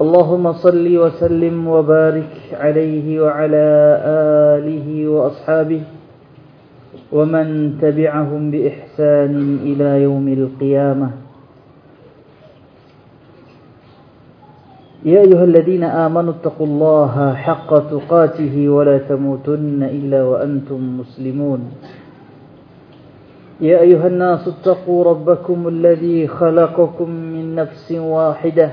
اللهم صل وسلم وبارك عليه وعلى آله وأصحابه ومن تبعهم بإحسان إلى يوم القيامة. يا أيها الذين آمنوا اتقوا الله حق تقاته ولا تموتن إلا وأنتم مسلمون. يا أيها الناس اتقوا ربكم الذي خلقكم من نفس واحدة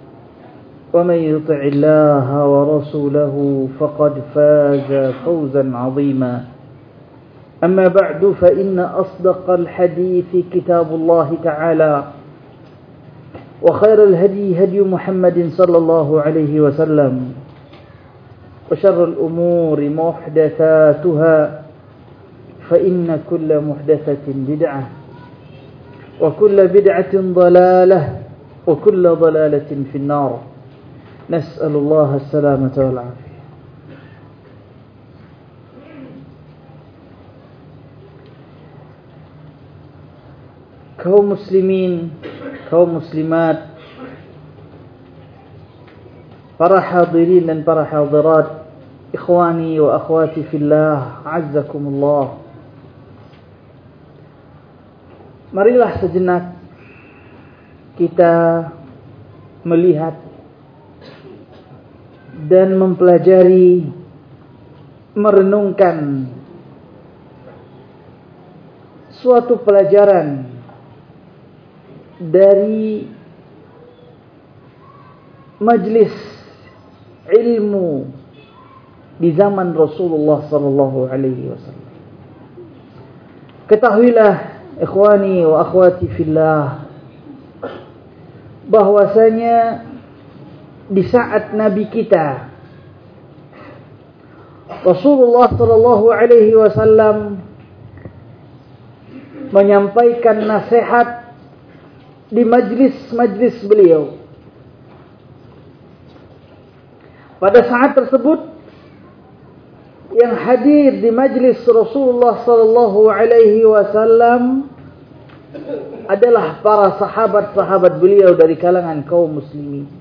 ومن يطع الله ورسوله فقد فاز فوزا عظيما. أما بعد فإن أصدق الحديث كتاب الله تعالى وخير الهدي هدي محمد صلى الله عليه وسلم وشر الأمور محدثاتها فإن كل محدثة بدعة وكل بدعة ضلالة وكل ضلالة في النار. نسأل الله السلامة والعافية kaum muslimin, kaum muslimat, para hadirin dan para hadirat, ikhwani wa akhwati fillah, azzakumullah. Marilah sejenak kita melihat dan mempelajari merenungkan suatu pelajaran dari majlis ilmu di zaman Rasulullah sallallahu alaihi wasallam. Ketahuilah ikhwani wa akhwati fillah bahwasanya di saat Nabi kita Rasulullah sallallahu alaihi wasallam menyampaikan nasihat di majlis-majlis beliau. Pada saat tersebut yang hadir di majlis Rasulullah sallallahu alaihi wasallam adalah para sahabat-sahabat beliau dari kalangan kaum muslimin.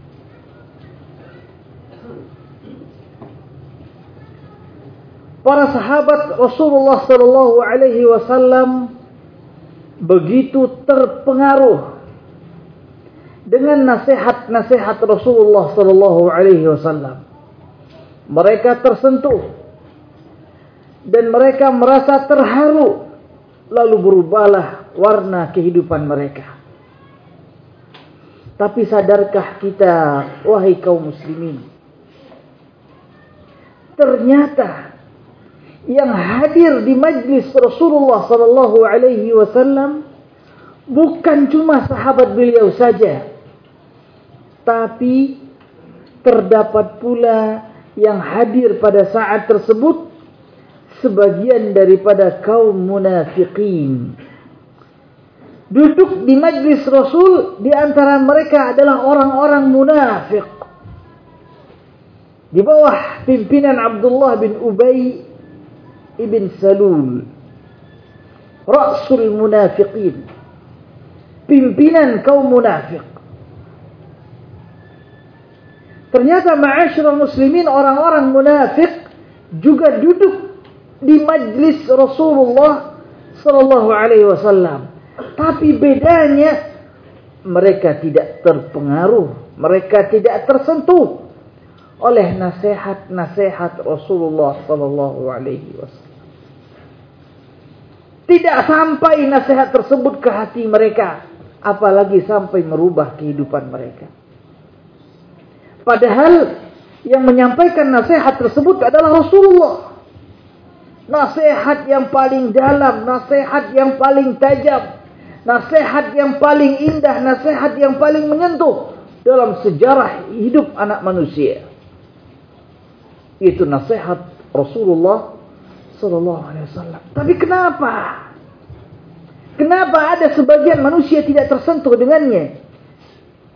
Para sahabat Rasulullah sallallahu alaihi wasallam begitu terpengaruh dengan nasihat-nasihat Rasulullah sallallahu alaihi wasallam. Mereka tersentuh dan mereka merasa terharu lalu berubahlah warna kehidupan mereka. Tapi sadarkah kita wahai kaum muslimin ternyata yang hadir di majlis Rasulullah sallallahu alaihi wasallam bukan cuma sahabat beliau saja tapi terdapat pula yang hadir pada saat tersebut sebagian daripada kaum munafikin. Duduk di majlis Rasul di antara mereka adalah orang-orang munafik di bawah pimpinan Abdullah bin Ubay ibn Salul. Rasul munafiqin. Pimpinan kaum munafik ternyata ma'asyiral muslimin orang-orang munafik juga duduk di majlis Rasulullah sallallahu alaihi wasallam. Tapi bedanya mereka tidak terpengaruh mereka tidak tersentuh oleh nasihat-nasihat Rasulullah sallallahu alaihi wasallam Tidak sampai nasihat tersebut ke hati mereka. Apalagi sampai merubah kehidupan mereka. Padahal yang menyampaikan nasihat tersebut adalah Rasulullah. Nasihat yang paling dalam, nasihat yang paling tajam, nasihat yang paling indah, nasihat yang paling menyentuh dalam sejarah hidup anak manusia. Itu nasihat Rasulullah sallallahu alaihi wasallam. Tapi kenapa? Kenapa ada sebagian manusia tidak tersentuh dengannya?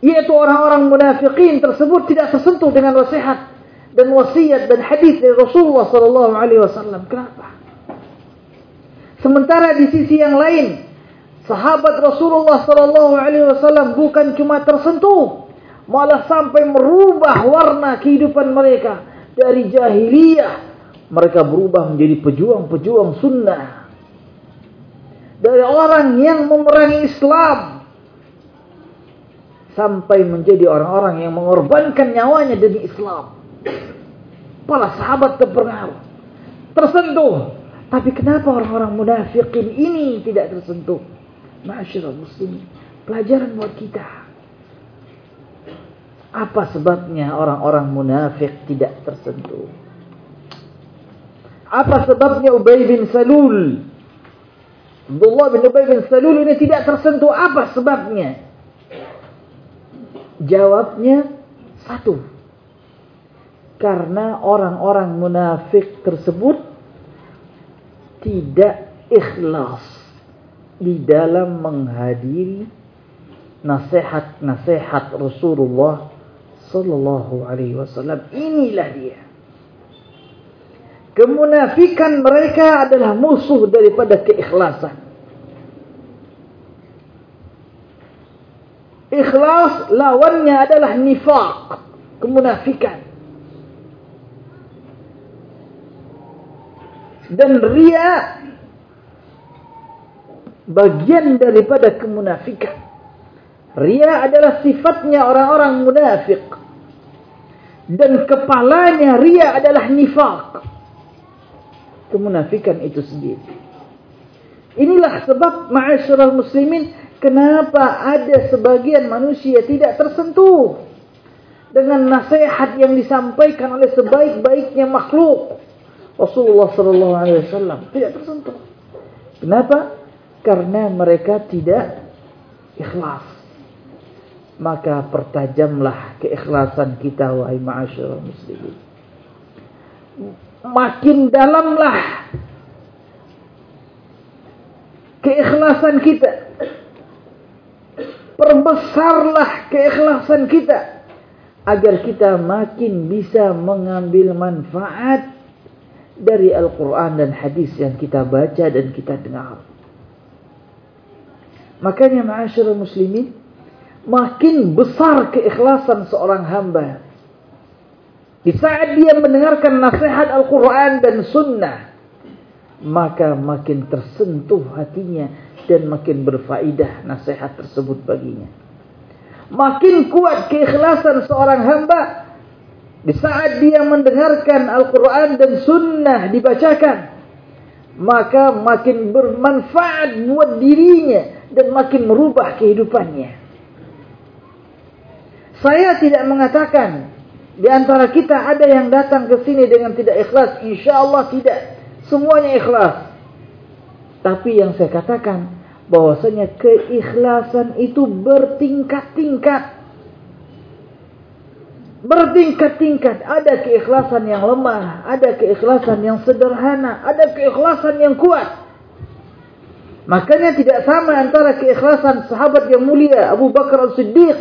Yaitu orang-orang munafikin tersebut tidak tersentuh dengan nasihat dan wasiat dan hadis dari Rasulullah sallallahu alaihi wasallam. Kenapa? Sementara di sisi yang lain, sahabat Rasulullah sallallahu alaihi wasallam bukan cuma tersentuh, malah sampai merubah warna kehidupan mereka dari jahiliyah mereka berubah menjadi pejuang-pejuang sunnah. Dari orang yang memerangi Islam. Sampai menjadi orang-orang yang mengorbankan nyawanya demi Islam. Para sahabat terpengaruh. Tersentuh. Tapi kenapa orang-orang munafikin ini tidak tersentuh? Masyarakat muslim. Pelajaran buat kita. Apa sebabnya orang-orang munafik tidak tersentuh? Apa sebabnya Ubay bin Salul? Abdullah bin Ubay bin Salul ini tidak tersentuh. Apa sebabnya? Jawabnya satu. Karena orang-orang munafik tersebut tidak ikhlas di dalam menghadiri nasihat-nasihat Rasulullah sallallahu alaihi wasallam. Inilah dia. Kemunafikan mereka adalah musuh daripada keikhlasan. Ikhlas lawannya adalah nifaq, kemunafikan. Dan ria bagian daripada kemunafikan. Ria adalah sifatnya orang-orang munafik. Dan kepalanya ria adalah nifaq kemunafikan itu sendiri. Inilah sebab ma'asyiral muslimin kenapa ada sebagian manusia tidak tersentuh dengan nasihat yang disampaikan oleh sebaik-baiknya makhluk. Rasulullah sallallahu alaihi wasallam tidak tersentuh. Kenapa? Karena mereka tidak ikhlas. Maka pertajamlah keikhlasan kita wahai ma'asyiral muslimin makin dalamlah keikhlasan kita. Perbesarlah keikhlasan kita agar kita makin bisa mengambil manfaat dari Al-Quran dan hadis yang kita baca dan kita dengar. Makanya ma'asyurul muslimin, makin besar keikhlasan seorang hamba di saat dia mendengarkan nasihat Al-Quran dan Sunnah. Maka makin tersentuh hatinya. Dan makin berfaidah nasihat tersebut baginya. Makin kuat keikhlasan seorang hamba. Di saat dia mendengarkan Al-Quran dan Sunnah dibacakan. Maka makin bermanfaat buat dirinya. Dan makin merubah kehidupannya. Saya tidak mengatakan di antara kita ada yang datang ke sini dengan tidak ikhlas. Insya Allah tidak. Semuanya ikhlas. Tapi yang saya katakan. bahwasanya keikhlasan itu bertingkat-tingkat. Bertingkat-tingkat. Ada keikhlasan yang lemah. Ada keikhlasan yang sederhana. Ada keikhlasan yang kuat. Makanya tidak sama antara keikhlasan sahabat yang mulia. Abu Bakar As-Siddiq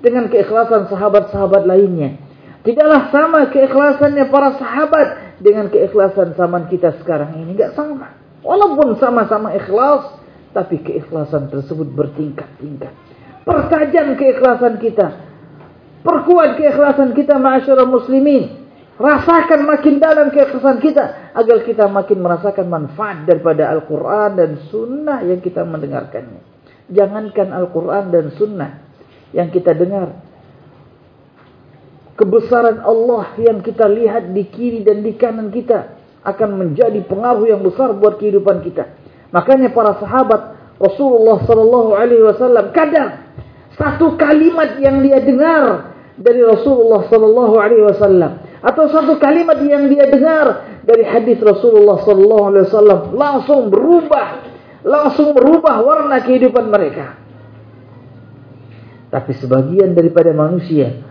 dengan keikhlasan sahabat-sahabat lainnya. Tidaklah sama keikhlasannya para sahabat dengan keikhlasan zaman kita sekarang ini. Enggak sama. Walaupun sama-sama ikhlas, tapi keikhlasan tersebut bertingkat-tingkat. Pertajam keikhlasan kita. Perkuat keikhlasan kita ma'asyurah muslimin. Rasakan makin dalam keikhlasan kita. Agar kita makin merasakan manfaat daripada Al-Quran dan Sunnah yang kita mendengarkannya. Jangankan Al-Quran dan Sunnah yang kita dengar. Kebesaran Allah yang kita lihat di kiri dan di kanan kita akan menjadi pengaruh yang besar buat kehidupan kita. Makanya para sahabat Rasulullah Sallallahu Alaihi Wasallam kadang satu kalimat yang dia dengar dari Rasulullah Sallallahu Alaihi Wasallam atau satu kalimat yang dia dengar dari hadis Rasulullah Sallallahu Alaihi Wasallam langsung berubah, langsung berubah warna kehidupan mereka. Tapi sebagian daripada manusia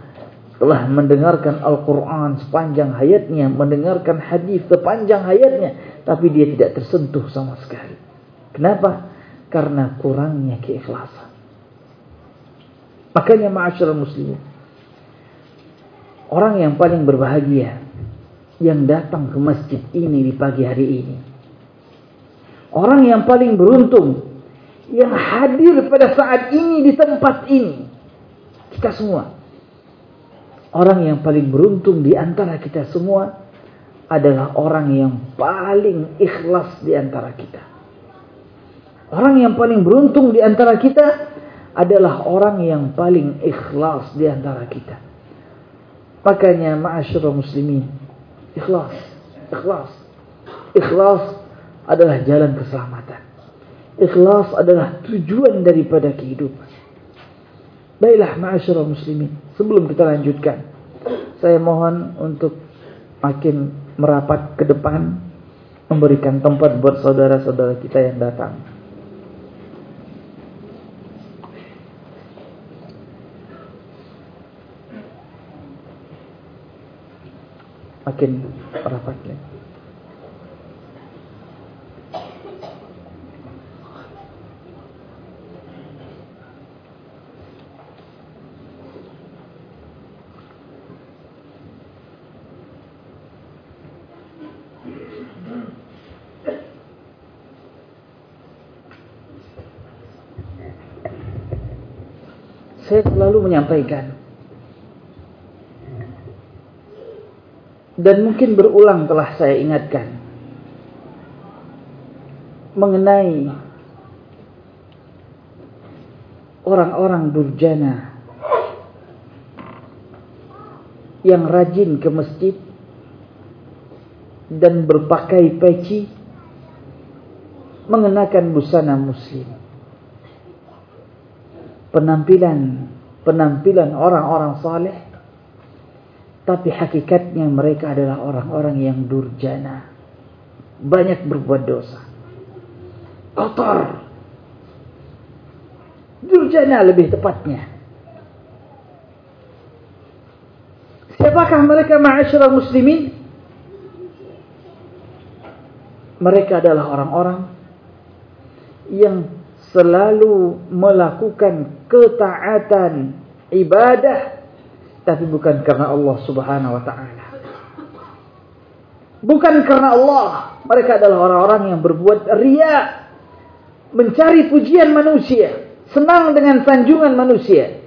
telah mendengarkan Al-Quran sepanjang hayatnya, mendengarkan hadis sepanjang hayatnya, tapi dia tidak tersentuh sama sekali. Kenapa? Karena kurangnya keikhlasan. Makanya ma'asyarul muslimin. Orang yang paling berbahagia yang datang ke masjid ini di pagi hari ini. Orang yang paling beruntung yang hadir pada saat ini di tempat ini. Kita semua Orang yang paling beruntung di antara kita semua adalah orang yang paling ikhlas di antara kita. Orang yang paling beruntung di antara kita adalah orang yang paling ikhlas di antara kita. Makanya ma'asyurah muslimin, ikhlas, ikhlas. Ikhlas adalah jalan keselamatan. Ikhlas adalah tujuan daripada kehidupan. Baiklah ma'asyurah muslimin. Sebelum kita lanjutkan. Saya mohon untuk makin merapat ke depan. Memberikan tempat buat saudara-saudara kita yang datang. Makin rapat ya. menyampaikan dan mungkin berulang telah saya ingatkan mengenai orang-orang durjana yang rajin ke masjid dan berpakai peci mengenakan busana muslim penampilan penampilan orang-orang saleh. Tapi hakikatnya mereka adalah orang-orang yang durjana. Banyak berbuat dosa. Kotor. Durjana lebih tepatnya. Siapakah mereka ma'asyiral muslimin? Mereka adalah orang-orang yang selalu melakukan ketaatan ibadah tapi bukan karena Allah Subhanahu wa taala. Bukan karena Allah, mereka adalah orang-orang yang berbuat ria, mencari pujian manusia, senang dengan sanjungan manusia.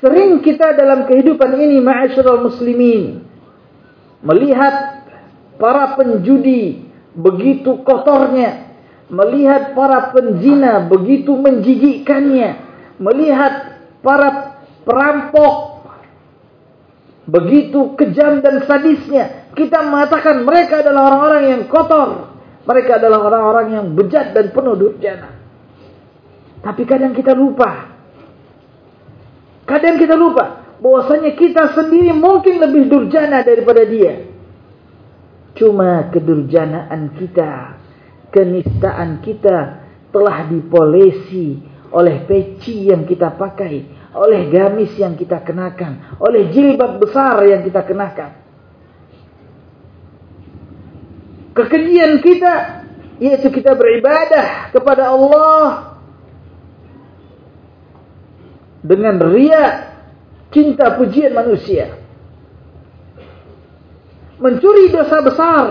Sering kita dalam kehidupan ini ma'asyiral muslimin melihat para penjudi begitu kotornya melihat para penzina begitu menjijikkannya, melihat para perampok begitu kejam dan sadisnya, kita mengatakan mereka adalah orang-orang yang kotor, mereka adalah orang-orang yang bejat dan penuh durjana. Tapi kadang kita lupa, kadang kita lupa bahwasanya kita sendiri mungkin lebih durjana daripada dia. Cuma kedurjanaan kita kenistaan kita telah dipolesi oleh peci yang kita pakai, oleh gamis yang kita kenakan, oleh jilbab besar yang kita kenakan. Kekejian kita yaitu kita beribadah kepada Allah dengan ria cinta pujian manusia. Mencuri dosa besar,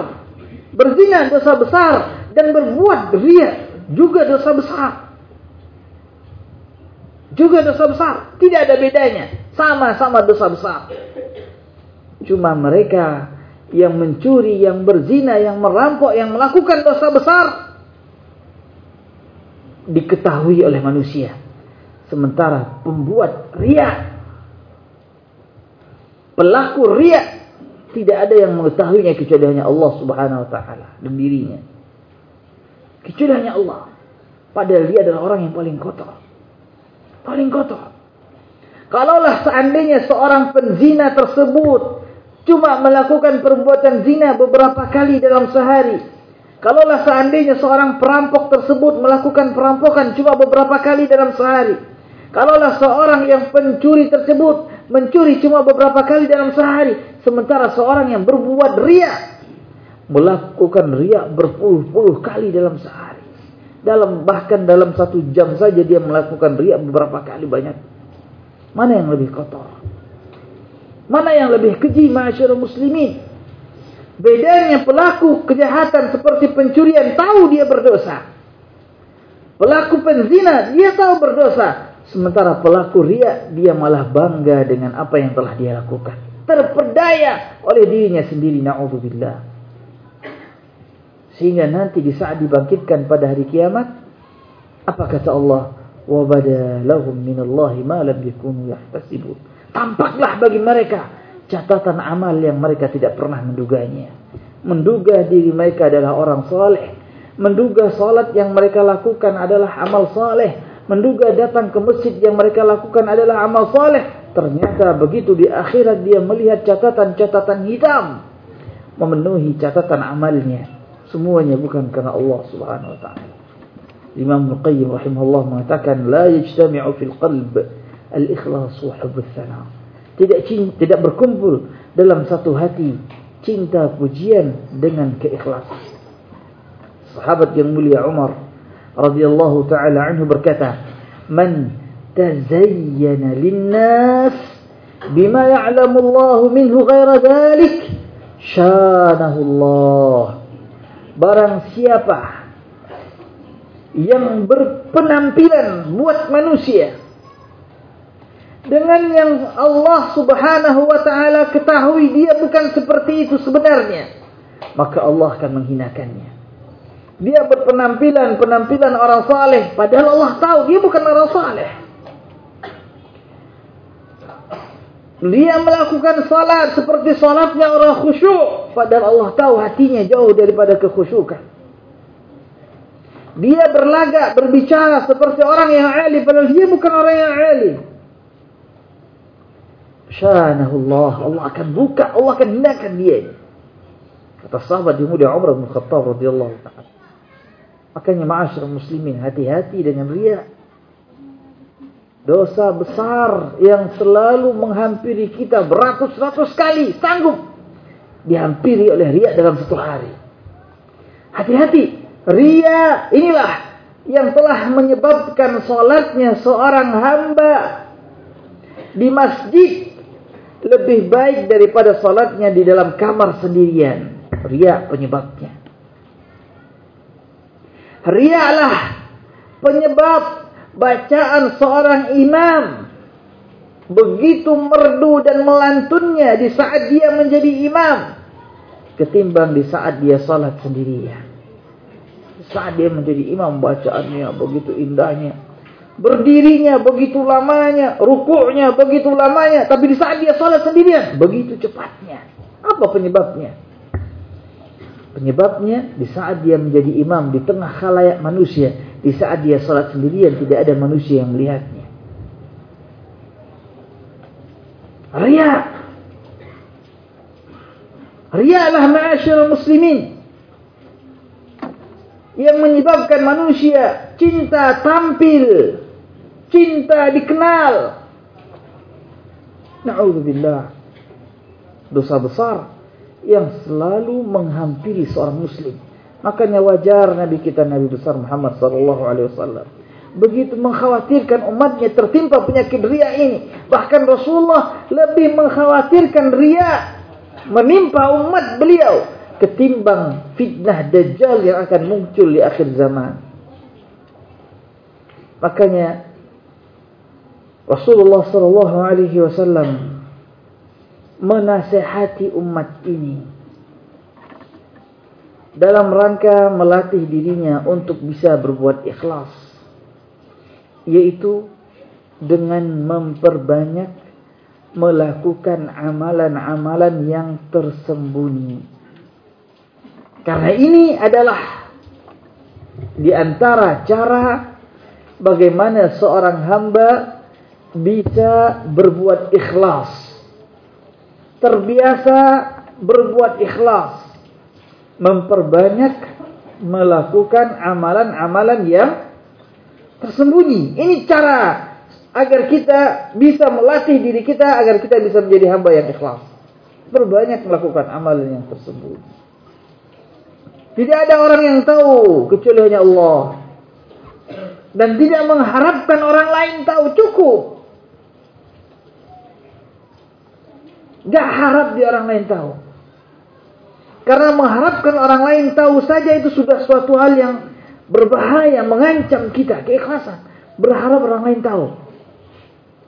berzina dosa besar, dan berbuat ria juga dosa besar. Juga dosa besar, tidak ada bedanya, sama-sama dosa besar. Cuma mereka yang mencuri, yang berzina, yang merampok, yang melakukan dosa besar diketahui oleh manusia. Sementara pembuat ria pelaku ria tidak ada yang mengetahuinya kecuali hanya Allah Subhanahu wa taala dan dirinya. Kecuali hanya Allah. Padahal dia adalah orang yang paling kotor. Paling kotor. Kalaulah seandainya seorang penzina tersebut cuma melakukan perbuatan zina beberapa kali dalam sehari. Kalaulah seandainya seorang perampok tersebut melakukan perampokan cuma beberapa kali dalam sehari. Kalaulah seorang yang pencuri tersebut mencuri cuma beberapa kali dalam sehari. Sementara seorang yang berbuat riak. Melakukan riak berpuluh-puluh kali dalam sehari. Dalam Bahkan dalam satu jam saja dia melakukan riak beberapa kali banyak. Mana yang lebih kotor? Mana yang lebih keji masyarakat muslimin? Bedanya pelaku kejahatan seperti pencurian tahu dia berdosa. Pelaku penzina dia tahu berdosa. Sementara pelaku riak dia malah bangga dengan apa yang telah dia lakukan. Terperdaya oleh dirinya sendiri. Na'udzubillah. Sehingga nanti di saat dibangkitkan pada hari kiamat. Apa kata Allah? وَبَدَى لَهُمْ مِنَ اللَّهِ مَا لَمْ يَكُونُوا يَحْتَسِبُونَ Tampaklah bagi mereka catatan amal yang mereka tidak pernah menduganya. Menduga diri mereka adalah orang soleh. Menduga salat yang mereka lakukan adalah amal soleh menduga datang ke masjid yang mereka lakukan adalah amal saleh. Ternyata begitu di akhirat dia melihat catatan-catatan hitam memenuhi catatan amalnya. Semuanya bukan karena Allah Subhanahu wa taala. Imam Al-Qayyim rahimahullah mengatakan la yajtami'u fil qalb al-ikhlas wa hubb Tidak tidak berkumpul dalam satu hati cinta pujian dengan keikhlasan. Sahabat yang mulia Umar radhiyallahu taala anhu berkata, "Man tazayyana lin-nas bima ya'lamu Allah minhu ghaira dhalik, syanahu Allah." Barang siapa yang berpenampilan buat manusia dengan yang Allah Subhanahu wa taala ketahui dia bukan seperti itu sebenarnya, maka Allah akan menghinakannya. Dia berpenampilan penampilan orang saleh, padahal Allah tahu dia bukan orang saleh. Dia melakukan salat seperti salatnya orang khusyuk, padahal Allah tahu hatinya jauh daripada kekhusyukan. Dia berlagak, berbicara seperti orang yang alim, padahal dia bukan orang yang alim. Syanahullah, Allah akan buka, Allah akan hinakan dia. Kata sahabat yang mulia Umar bin Khattab radhiyallahu taala. Makanya ma'asyar muslimin hati-hati dengan riak. Dosa besar yang selalu menghampiri kita beratus-ratus kali sanggup dihampiri oleh riak dalam satu hari. Hati-hati, riak inilah yang telah menyebabkan solatnya seorang hamba di masjid lebih baik daripada solatnya di dalam kamar sendirian. Riak penyebabnya. Rialah penyebab bacaan seorang imam begitu merdu dan melantunnya di saat dia menjadi imam ketimbang di saat dia salat sendirian. Saat dia menjadi imam bacaannya begitu indahnya. Berdirinya begitu lamanya, rukuknya begitu lamanya, tapi di saat dia salat sendirian begitu cepatnya. Apa penyebabnya? Penyebabnya di saat dia menjadi imam di tengah khalayak manusia, di saat dia salat sendirian tidak ada manusia yang melihatnya. Ria. Rialah ma'asyar muslimin. Yang menyebabkan manusia cinta tampil. Cinta dikenal. Na'udzubillah. Dosa besar yang selalu menghampiri seorang muslim. Makanya wajar Nabi kita Nabi besar Muhammad sallallahu alaihi wasallam begitu mengkhawatirkan umatnya tertimpa penyakit ria ini. Bahkan Rasulullah lebih mengkhawatirkan ria menimpa umat beliau ketimbang fitnah dajjal yang akan muncul di akhir zaman. Makanya Rasulullah sallallahu alaihi wasallam menasehati umat ini dalam rangka melatih dirinya untuk bisa berbuat ikhlas yaitu dengan memperbanyak melakukan amalan-amalan yang tersembunyi karena ini adalah di antara cara bagaimana seorang hamba bisa berbuat ikhlas. Terbiasa berbuat ikhlas. Memperbanyak melakukan amalan-amalan yang tersembunyi. Ini cara agar kita bisa melatih diri kita agar kita bisa menjadi hamba yang ikhlas. Berbanyak melakukan amalan yang tersembunyi. Tidak ada orang yang tahu kecuali hanya Allah. Dan tidak mengharapkan orang lain tahu cukup. Gak harap di orang lain tahu. Karena mengharapkan orang lain tahu saja itu sudah suatu hal yang berbahaya, mengancam kita, keikhlasan. Berharap orang lain tahu.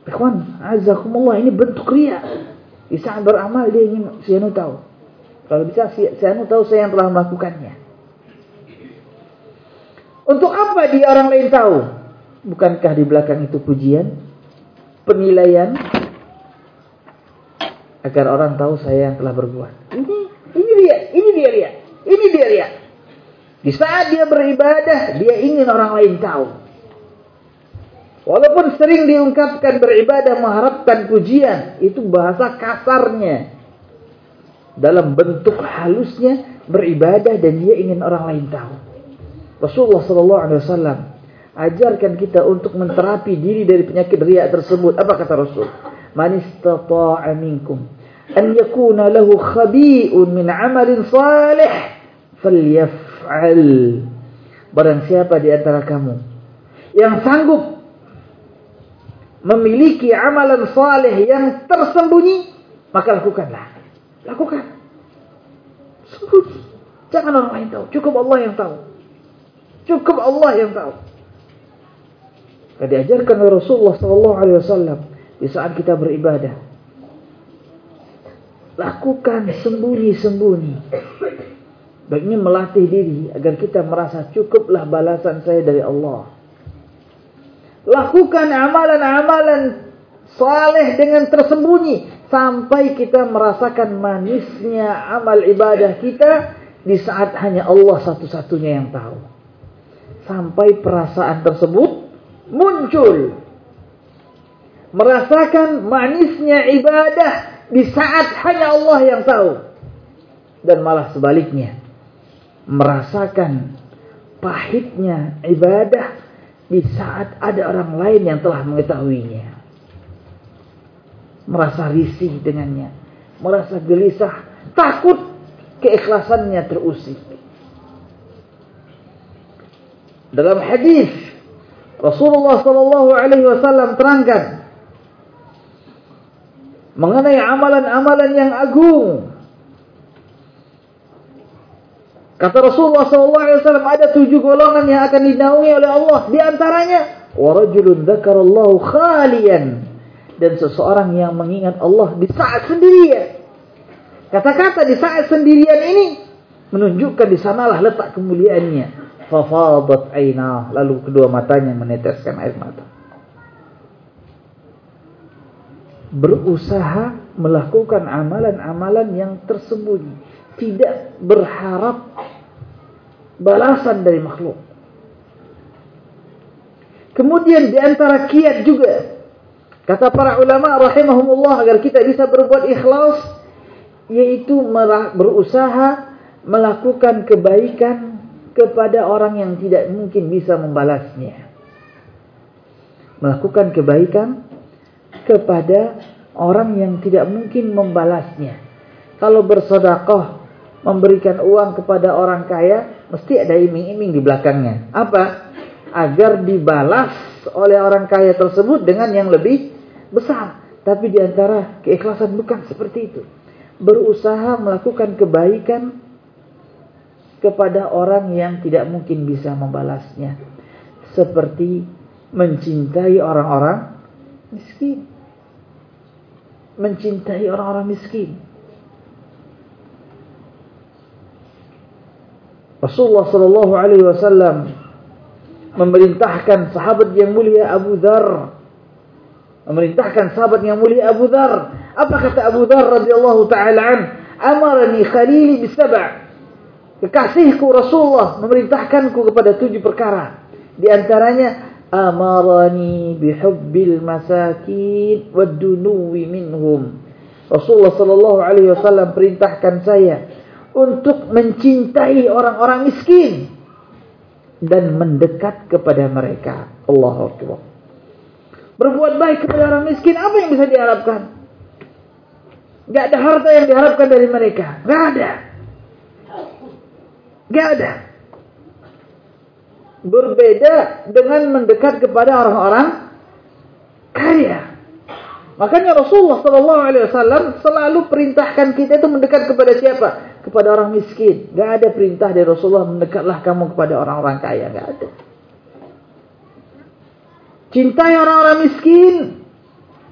Ikhwan, azakumullah ini bentuk ria. Di beramal dia ingin si Anu tahu. Kalau bisa si, si Anu tahu saya yang telah melakukannya. Untuk apa dia orang lain tahu? Bukankah di belakang itu pujian? Penilaian? Agar orang tahu saya yang telah berbuat. Ini dia, dia. Ini dia dia. Di saat dia beribadah, dia ingin orang lain tahu. Walaupun sering diungkapkan beribadah mengharapkan pujian, itu bahasa kasarnya. Dalam bentuk halusnya beribadah dan dia ingin orang lain tahu. Rasulullah sallallahu alaihi wasallam ajarkan kita untuk menterapi diri dari penyakit riya tersebut. Apa kata Rasul? Man istata'a minkum an yakuna lahu khabi'un min 'amalin salih falyaf'al. Barang siapa di antara kamu yang sanggup memiliki amalan saleh yang tersembunyi, maka lakukanlah. Lakukan. Sebut. Jangan orang lain tahu. Cukup Allah yang tahu. Cukup Allah yang tahu. Kau diajarkan oleh Rasulullah Wasallam di saat kita beribadah. Lakukan sembunyi-sembunyi. Baiknya melatih diri agar kita merasa cukuplah balasan saya dari Allah. Lakukan amalan-amalan saleh dengan tersembunyi sampai kita merasakan manisnya amal ibadah kita di saat hanya Allah satu-satunya yang tahu. Sampai perasaan tersebut muncul. Merasakan manisnya ibadah di saat hanya Allah yang tahu. Dan malah sebaliknya. Merasakan pahitnya ibadah di saat ada orang lain yang telah mengetahuinya. Merasa risih dengannya, merasa gelisah, takut keikhlasannya terusik. Dalam hadis Rasulullah sallallahu alaihi wasallam terangkan mengenai amalan-amalan yang agung Kata Rasulullah SAW ada tujuh golongan yang akan dinaungi oleh Allah. Di antaranya, warajulun dzakarallahu khalian dan seseorang yang mengingat Allah di saat sendirian. Kata-kata di saat sendirian ini menunjukkan di sanalah letak kemuliaannya. Fafadat aina, lalu kedua matanya meneteskan air mata. Berusaha melakukan amalan-amalan yang tersembunyi tidak berharap balasan dari makhluk. Kemudian di antara kiat juga kata para ulama rahimahumullah agar kita bisa berbuat ikhlas yaitu berusaha melakukan kebaikan kepada orang yang tidak mungkin bisa membalasnya. Melakukan kebaikan kepada orang yang tidak mungkin membalasnya. Kalau bersedekah memberikan uang kepada orang kaya, mesti ada iming-iming di belakangnya. Apa? Agar dibalas oleh orang kaya tersebut dengan yang lebih besar. Tapi di antara keikhlasan bukan seperti itu. Berusaha melakukan kebaikan kepada orang yang tidak mungkin bisa membalasnya. Seperti mencintai orang-orang miskin. Mencintai orang-orang miskin. Rasulullah sallallahu alaihi wasallam memerintahkan sahabat yang mulia Abu Dhar. Memerintahkan sahabat yang mulia Abu Dhar. Apa kata Abu Dhar radhiyallahu taala an? Amarani khalili bisab' Kekasihku Rasulullah memerintahkanku kepada tujuh perkara. Di antaranya amarani bihubbil masakin wadunuwi minhum. Rasulullah sallallahu alaihi wasallam perintahkan saya untuk mencintai orang-orang miskin dan mendekat kepada mereka. Allahu akbar. Berbuat baik kepada orang miskin apa yang bisa diharapkan? Gak ada harta yang diharapkan dari mereka. Gak ada. Gak ada. Berbeda dengan mendekat kepada orang-orang kaya. Makanya Rasulullah Sallallahu Alaihi Wasallam selalu perintahkan kita itu mendekat kepada siapa? Kepada orang miskin. Gak ada perintah dari Rasulullah mendekatlah kamu kepada orang-orang kaya. Gak ada. Cintai orang-orang miskin,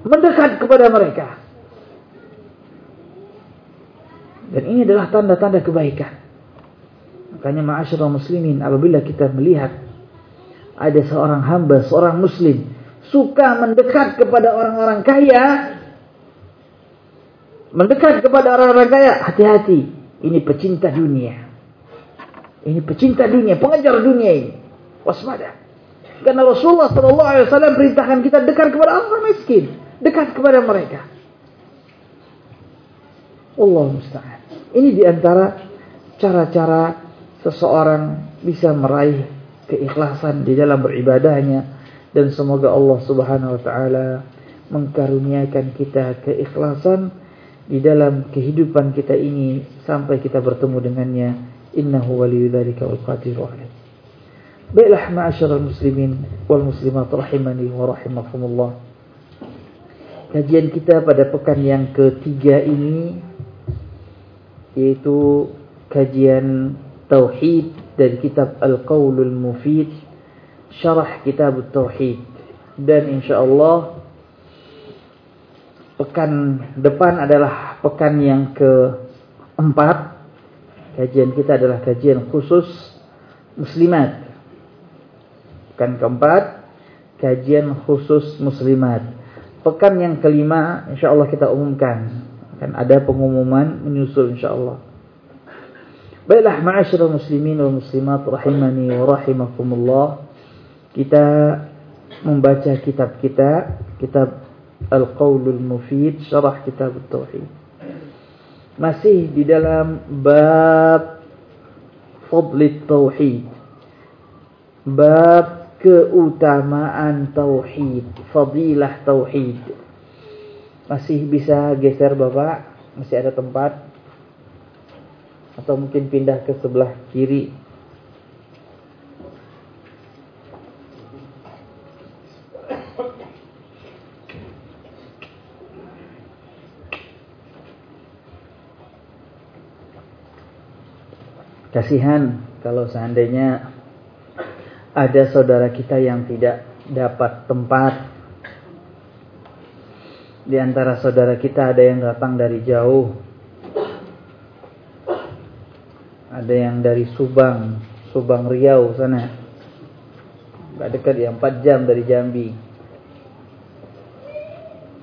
mendekat kepada mereka. Dan ini adalah tanda-tanda kebaikan. Makanya ma'asyarul muslimin apabila kita melihat ada seorang hamba, seorang muslim suka mendekat kepada orang-orang kaya, mendekat kepada orang-orang kaya, hati-hati. Ini pecinta dunia. Ini pecinta dunia, pengejar dunia ini. Waspada. Karena Rasulullah Wasallam perintahkan kita dekat kepada orang miskin, dekat kepada mereka. Allah musta'an. Ini di antara cara-cara seseorang bisa meraih keikhlasan di dalam beribadahnya. Dan semoga Allah Subhanahu wa taala mengkaruniakan kita keikhlasan di dalam kehidupan kita ini sampai kita bertemu dengannya. Innahu waliyudzalika wal qadiru alaih Baiklah ma'asyiral muslimin wal muslimat rahimani wa rahimakumullah. Kajian kita pada pekan yang ketiga ini yaitu kajian tauhid dari kitab Al-Qaulul Mufid syarah kitab tauhid. Dan insyaallah pekan depan adalah pekan yang keempat. Kajian kita adalah kajian khusus muslimat. Pekan keempat kajian khusus muslimat. Pekan yang kelima insyaallah kita umumkan. Akan ada pengumuman menyusul insyaallah baiklah ma'asyiral muslimin wal muslimat rahimani wa rahimakumullah kita membaca kitab kita, kitab Al-Qaulul Mufid, syarah kitab Tauhid. Masih di dalam bab fadli tauhid. Bab keutamaan tauhid, fadilah tauhid. Masih bisa geser Bapak? Masih ada tempat? Atau mungkin pindah ke sebelah kiri Kasihan kalau seandainya ada saudara kita yang tidak dapat tempat. Di antara saudara kita ada yang datang dari jauh. Ada yang dari Subang, Subang Riau sana. Gak dekat ya, 4 jam dari Jambi.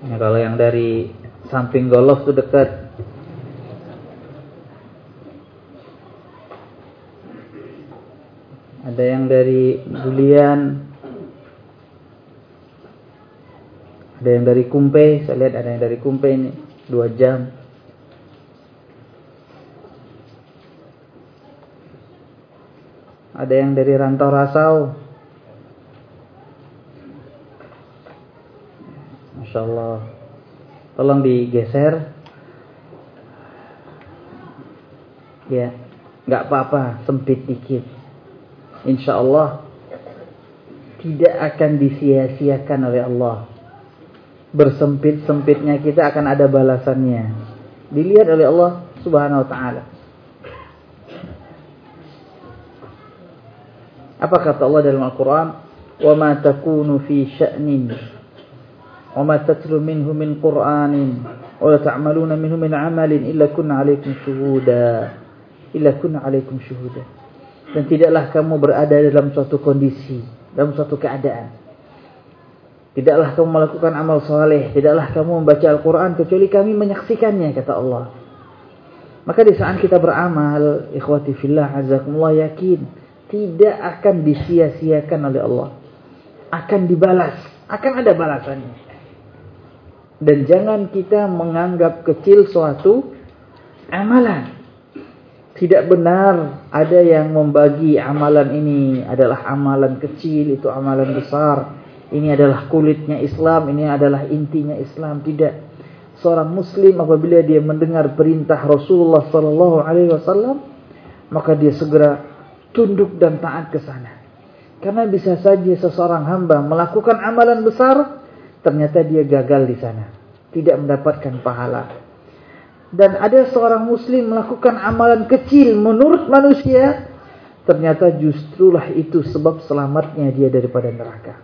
Ya, kalau yang dari samping Golf tuh dekat ada yang dari Bulian ada yang dari Kumpe saya lihat ada yang dari Kumpe ini dua jam ada yang dari Rantau Rasau Masya Allah tolong digeser ya nggak apa-apa sempit dikit insya Allah tidak akan disia-siakan oleh Allah. Bersempit-sempitnya kita akan ada balasannya. Dilihat oleh Allah Subhanahu wa taala. Apa kata Allah dalam Al-Qur'an? "Wa ma takunu fi sya'nin wa ma tatlu minhu min Qur'anin wa la ta'maluna minhu min 'amalin illa kunna 'alaykum syuhuda." Illa kunna 'alaykum syuhuda dan tidaklah kamu berada dalam suatu kondisi, dalam suatu keadaan. Tidaklah kamu melakukan amal soleh, tidaklah kamu membaca Al-Quran kecuali kami menyaksikannya, kata Allah. Maka di saat kita beramal, ikhwati fillah azakumullah yakin tidak akan disia-siakan oleh Allah. Akan dibalas, akan ada balasannya. Dan jangan kita menganggap kecil suatu amalan. Tidak benar ada yang membagi amalan ini adalah amalan kecil, itu amalan besar. Ini adalah kulitnya Islam, ini adalah intinya Islam. Tidak seorang muslim apabila dia mendengar perintah Rasulullah sallallahu alaihi wasallam maka dia segera tunduk dan taat ke sana. Karena bisa saja seseorang hamba melakukan amalan besar ternyata dia gagal di sana, tidak mendapatkan pahala. Dan ada seorang muslim melakukan amalan kecil menurut manusia ternyata justrulah itu sebab selamatnya dia daripada neraka.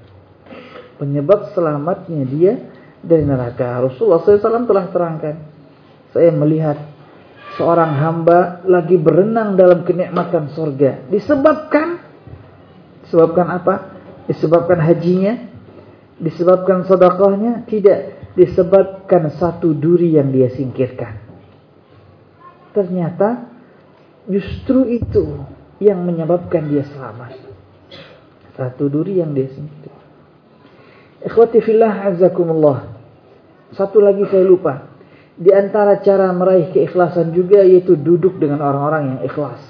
Penyebab selamatnya dia dari neraka. Rasulullah SAW telah terangkan. Saya melihat seorang hamba lagi berenang dalam kenikmatan surga. Disebabkan, disebabkan apa? Disebabkan hajinya, disebabkan sedekahnya, tidak disebabkan satu duri yang dia singkirkan. Ternyata justru itu yang menyebabkan dia selamat. Satu duri yang dia singkirkan. Ikhwati fillah azakumullah. Satu lagi saya lupa. Di antara cara meraih keikhlasan juga yaitu duduk dengan orang-orang yang ikhlas.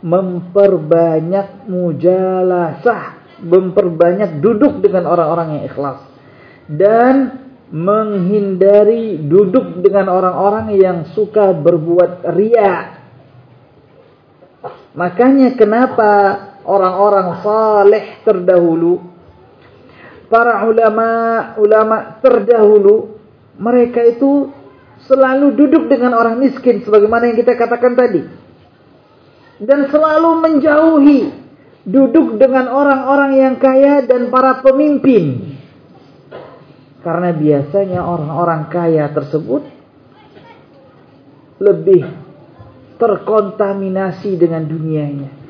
Memperbanyak mujalasah, memperbanyak duduk dengan orang-orang yang ikhlas. Dan menghindari duduk dengan orang-orang yang suka berbuat ria. Makanya kenapa orang-orang saleh terdahulu para ulama ulama terdahulu mereka itu selalu duduk dengan orang miskin sebagaimana yang kita katakan tadi dan selalu menjauhi duduk dengan orang-orang yang kaya dan para pemimpin karena biasanya orang-orang kaya tersebut lebih terkontaminasi dengan dunianya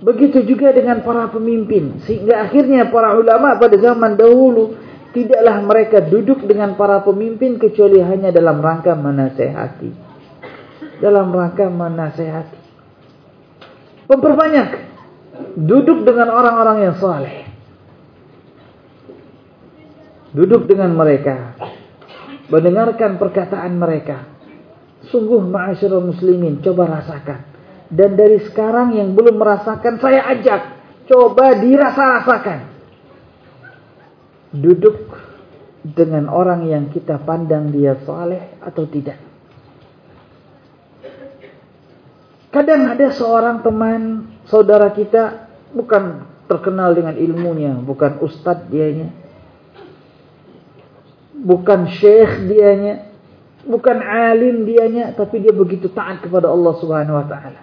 Begitu juga dengan para pemimpin. Sehingga akhirnya para ulama pada zaman dahulu. Tidaklah mereka duduk dengan para pemimpin kecuali hanya dalam rangka menasehati. Dalam rangka menasehati. Memperbanyak. Duduk dengan orang-orang yang saleh. Duduk dengan mereka. Mendengarkan perkataan mereka. Sungguh ma'asyurul muslimin. Coba rasakan. Dan dari sekarang yang belum merasakan saya ajak. Coba dirasa-rasakan. Duduk dengan orang yang kita pandang dia saleh atau tidak. Kadang ada seorang teman saudara kita bukan terkenal dengan ilmunya, bukan ustadz dianya. Bukan syekh dianya, bukan alim dianya, tapi dia begitu taat kepada Allah Subhanahu wa taala.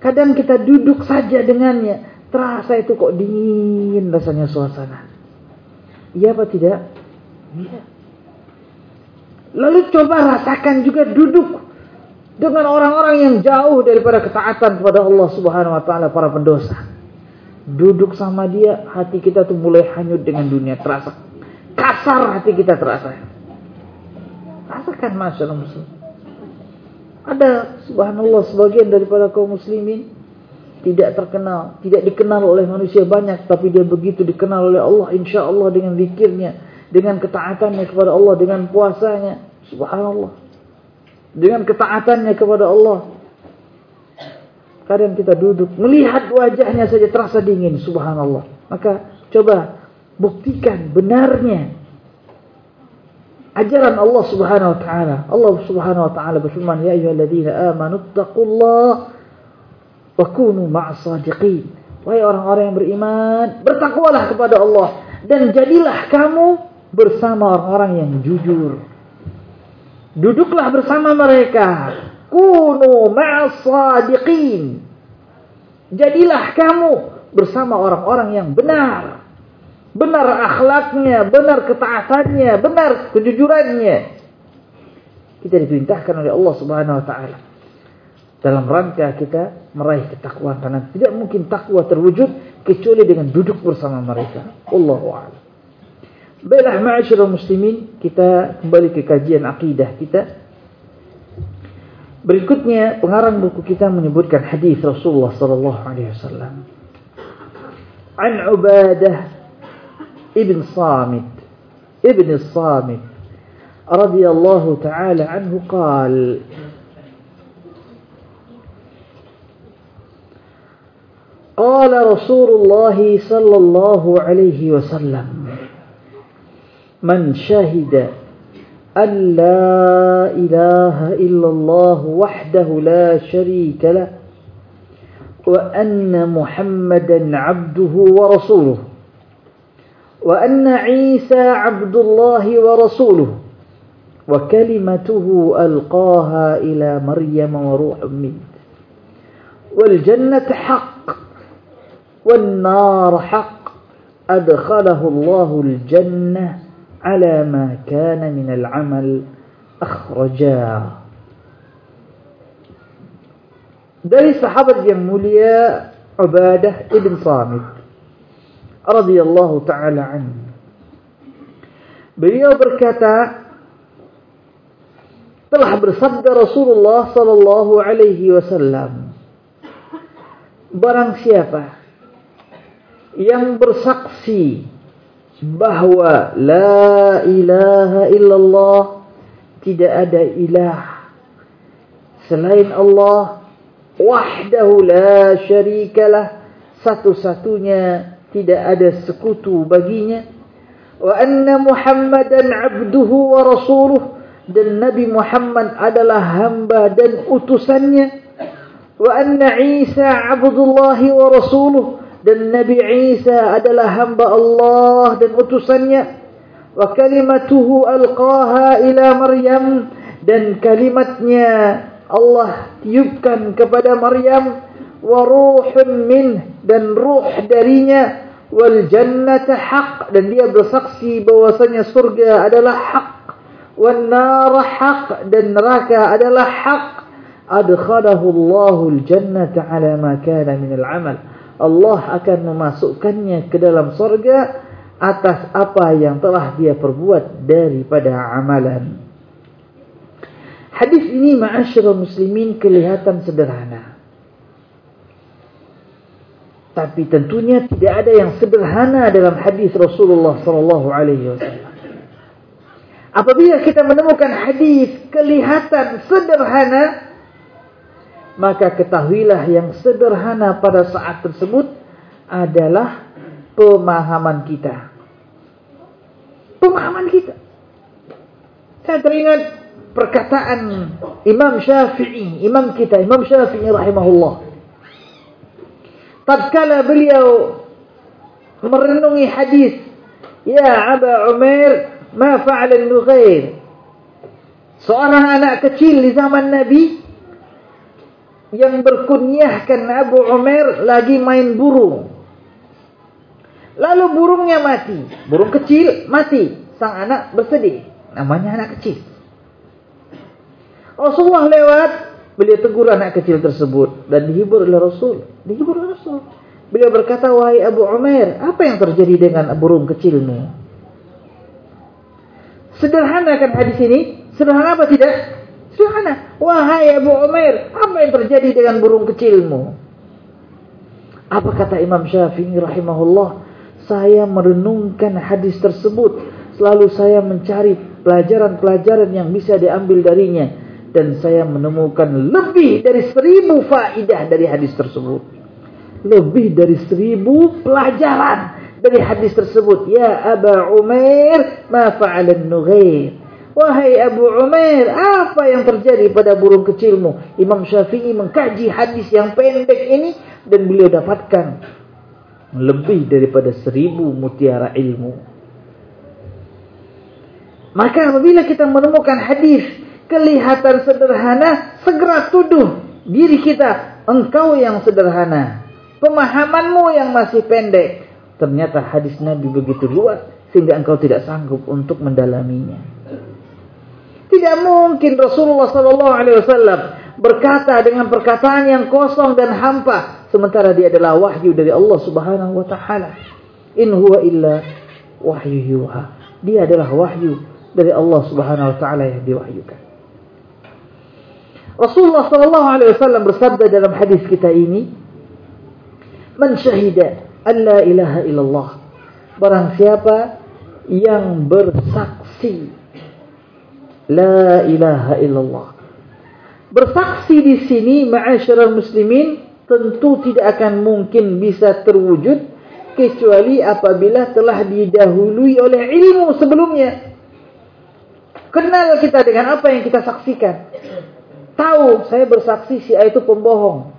Kadang kita duduk saja dengannya. Terasa itu kok dingin rasanya suasana. Iya apa tidak? Iya. Lalu coba rasakan juga duduk dengan orang-orang yang jauh daripada ketaatan kepada Allah Subhanahu wa taala para pendosa. Duduk sama dia, hati kita tuh mulai hanyut dengan dunia terasa. Kasar hati kita terasa. Rasakan masyaallah muslim. Ada subhanallah sebagian daripada kaum muslimin tidak terkenal, tidak dikenal oleh manusia banyak, tapi dia begitu dikenal oleh Allah insya Allah dengan zikirnya, dengan ketaatannya kepada Allah, dengan puasanya, subhanallah. Dengan ketaatannya kepada Allah. Kadang kita duduk, melihat wajahnya saja terasa dingin, subhanallah. Maka coba buktikan benarnya ajaran Allah Subhanahu wa taala. Allah Subhanahu wa taala berfirman, "Ya ayyuhalladzina amanu taqullaha wa kunu ma'as shadiqin." Wahai orang-orang yang beriman, bertakwalah kepada Allah dan jadilah kamu bersama orang-orang yang jujur. Duduklah bersama mereka. Kunu ma'as shadiqin. Jadilah kamu bersama orang-orang yang benar benar akhlaknya, benar ketaatannya, benar kejujurannya. Kita diperintahkan oleh Allah Subhanahu wa taala dalam rangka kita meraih ketakwaan karena tidak mungkin takwa terwujud kecuali dengan duduk bersama mereka. Allahu a'lam. Baiklah ma'asyiral muslimin, kita kembali ke kajian akidah kita. Berikutnya pengarang buku kita menyebutkan hadis Rasulullah sallallahu alaihi wasallam. An Ubadah ibn Samit ibn Samit radhiyallahu taala anhu qala قال رسول الله صلى الله عليه وسلم من شهد أن لا إله إلا الله وحده لا شريك له وأن محمدا عبده ورسوله وأن عيسى عبد الله ورسوله وكلمته ألقاها إلى مريم وروح منه والجنة حق. والنار حق. أدخله الله الجنة على ما كان من العمل أخرجا. دلي صحابة جمولية عبادة ابن صامد رضي الله تعالى عنه Beliau berkata telah bersabda Rasulullah sallallahu alaihi wasallam Barang siapa yang bersaksi bahwa la ilaha illallah tidak ada ilah selain Allah wahdahu la syarikalah satu-satunya tidak ada sekutu baginya. Wa anna muhammadan abduhu wa rasuluh dan nabi muhammad adalah hamba dan utusannya. Wa anna isa abdullahi wa rasuluh dan Nabi Isa adalah hamba Allah dan utusannya. Wa kalimatuhu alqaha ila Maryam. Dan kalimatnya Allah tiupkan kepada Maryam. Wa ruhun min dan ruh darinya. Wal jannata haq. Dan dia bersaksi bahwasanya surga adalah hak wan nar haq. Dan neraka adalah hak adkhalahu Allahul jannata ala ma kana min al amal Allah akan memasukkannya ke dalam sorga atas apa yang telah dia perbuat daripada amalan. Hadis ini ma'asyurul muslimin kelihatan sederhana. Tapi tentunya tidak ada yang sederhana dalam hadis Rasulullah sallallahu alaihi wasallam. Apabila kita menemukan hadis kelihatan sederhana, maka ketahuilah yang sederhana pada saat tersebut adalah pemahaman kita. Pemahaman kita. Saya teringat perkataan Imam Syafi'i, imam kita, Imam Syafi'i rahimahullah. Tatkala beliau merenungi hadis, Ya Aba Umair, ma fa'ala nughair. Seorang anak kecil di zaman Nabi yang berkunyahkan Abu Umar lagi main burung. Lalu burungnya mati. Burung kecil mati. Sang anak bersedih. Namanya anak kecil. Rasulullah lewat. Beliau tegur anak kecil tersebut. Dan dihibur oleh Rasul. Dihibur oleh Rasul. Beliau berkata, Wahai Abu Umar, apa yang terjadi dengan burung kecilmu? Sederhana kan hadis ini? Sederhana apa tidak? Sederhana. Wahai Abu Umair, apa yang terjadi dengan burung kecilmu? Apa kata Imam Syafi'i rahimahullah? Saya merenungkan hadis tersebut. Selalu saya mencari pelajaran-pelajaran yang bisa diambil darinya. Dan saya menemukan lebih dari seribu faidah dari hadis tersebut. Lebih dari seribu pelajaran dari hadis tersebut. Ya Aba Umair, ma fa'alan nughair. Wahai Abu Umair, apa yang terjadi pada burung kecilmu? Imam Syafi'i mengkaji hadis yang pendek ini dan beliau dapatkan lebih daripada seribu mutiara ilmu. Maka apabila kita menemukan hadis kelihatan sederhana, segera tuduh diri kita, engkau yang sederhana. Pemahamanmu yang masih pendek. Ternyata hadis Nabi begitu luas sehingga engkau tidak sanggup untuk mendalaminya. Tidak mungkin Rasulullah sallallahu alaihi wasallam berkata dengan perkataan yang kosong dan hampa sementara dia adalah wahyu dari Allah Subhanahu wa taala. In huwa illa wahyu yuha. Dia adalah wahyu dari Allah Subhanahu wa taala yang diwahyukan. Rasulullah sallallahu alaihi wasallam bersabda dalam hadis kita ini, "Man syahida an la ilaha illallah." Barang siapa yang bersaksi la ilaha illallah. Bersaksi di sini ma'asyiral muslimin tentu tidak akan mungkin bisa terwujud kecuali apabila telah didahului oleh ilmu sebelumnya. Kenal kita dengan apa yang kita saksikan. Tahu saya bersaksi si A itu pembohong.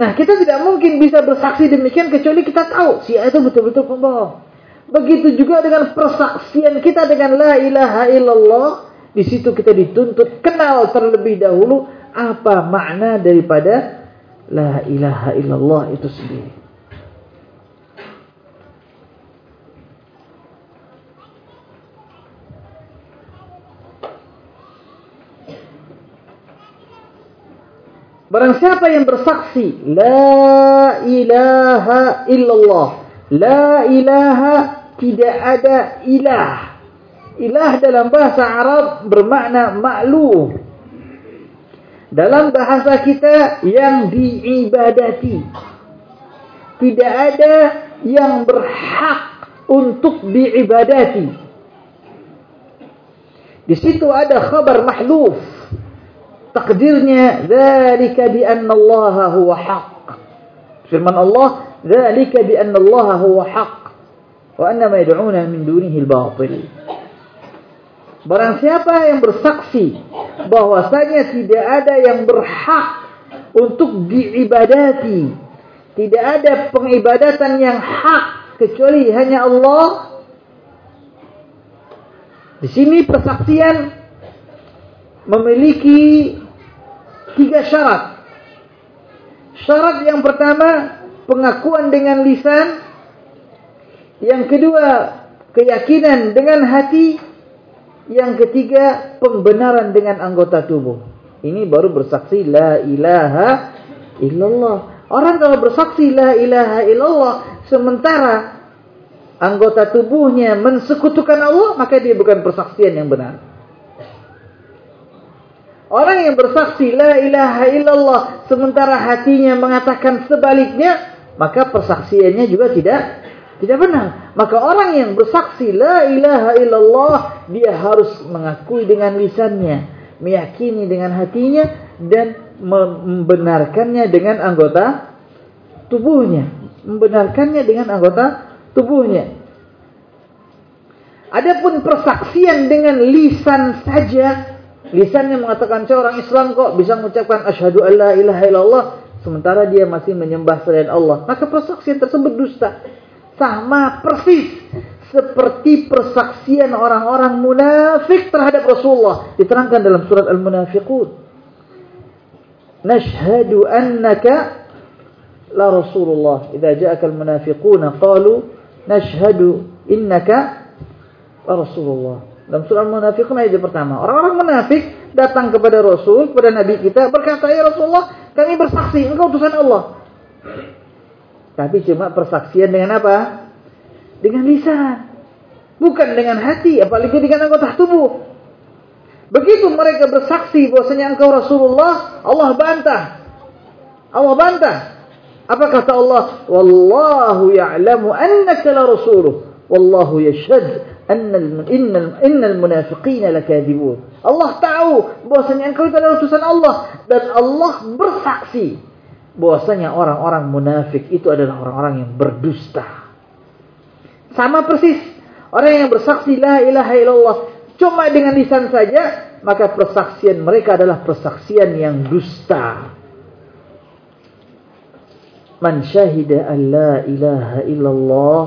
Nah, kita tidak mungkin bisa bersaksi demikian kecuali kita tahu si A itu betul-betul pembohong. Begitu juga dengan persaksian kita dengan la ilaha illallah, di situ kita dituntut kenal terlebih dahulu apa makna daripada la ilaha illallah itu sendiri. Barang siapa yang bersaksi La ilaha illallah La ilaha tidak ada ilah. Ilah dalam bahasa Arab bermakna maklum. Dalam bahasa kita yang diibadati. Tidak ada yang berhak untuk diibadati. Di situ ada khabar mahluf. Takdirnya zalika bi anna Allah huwa haqq. Firman Allah, zalika bi anna Allah huwa wa anna ma yad'una min. Barang siapa yang bersaksi bahwasanya tidak ada yang berhak untuk diibadati, tidak ada pengibadatan yang hak kecuali hanya Allah. Di sini persaksian memiliki tiga syarat. Syarat yang pertama pengakuan dengan lisan, yang kedua keyakinan dengan hati, yang ketiga pembenaran dengan anggota tubuh. Ini baru bersaksi la ilaha illallah. Orang kalau bersaksi la ilaha illallah sementara anggota tubuhnya mensekutukan Allah, maka dia bukan persaksian yang benar. Orang yang bersaksi la ilaha illallah sementara hatinya mengatakan sebaliknya, maka persaksiannya juga tidak tidak benar. Maka orang yang bersaksi la ilaha illallah dia harus mengakui dengan lisannya, meyakini dengan hatinya dan membenarkannya dengan anggota tubuhnya, membenarkannya dengan anggota tubuhnya. Adapun persaksian dengan lisan saja Lisannya mengatakan saya orang Islam kok bisa mengucapkan asyhadu alla ilaha illallah sementara dia masih menyembah selain Allah. Maka persaksian tersebut dusta. Sama persis seperti persaksian orang-orang munafik terhadap Rasulullah diterangkan dalam surat Al-Munafiqun. Nashhadu annaka la Rasulullah. Idza ja'aka al-munafiquna qalu nashhadu innaka la Rasulullah. Dalam surah Munafiqun ayat pertama. Orang-orang munafik datang kepada Rasul, kepada Nabi kita, berkata, Ya Rasulullah, kami bersaksi, engkau utusan Allah. Tapi cuma persaksian dengan apa? Dengan lisan. Bukan dengan hati, apalagi dengan anggota tubuh. Begitu mereka bersaksi bahwasanya engkau Rasulullah, Allah bantah. Allah bantah. Apa kata Allah? Wallahu ya'lamu annaka la rasuluh. Wallahu yashhad annal innal innal munafiqina lakadzibun. Allah tahu bahwasanya engkau itu adalah utusan Allah dan Allah bersaksi bahwasanya orang-orang munafik itu adalah orang-orang yang berdusta. Sama persis orang yang bersaksi la ilaha illallah cuma dengan lisan saja maka persaksian mereka adalah persaksian yang dusta. Man syahida an la ilaha illallah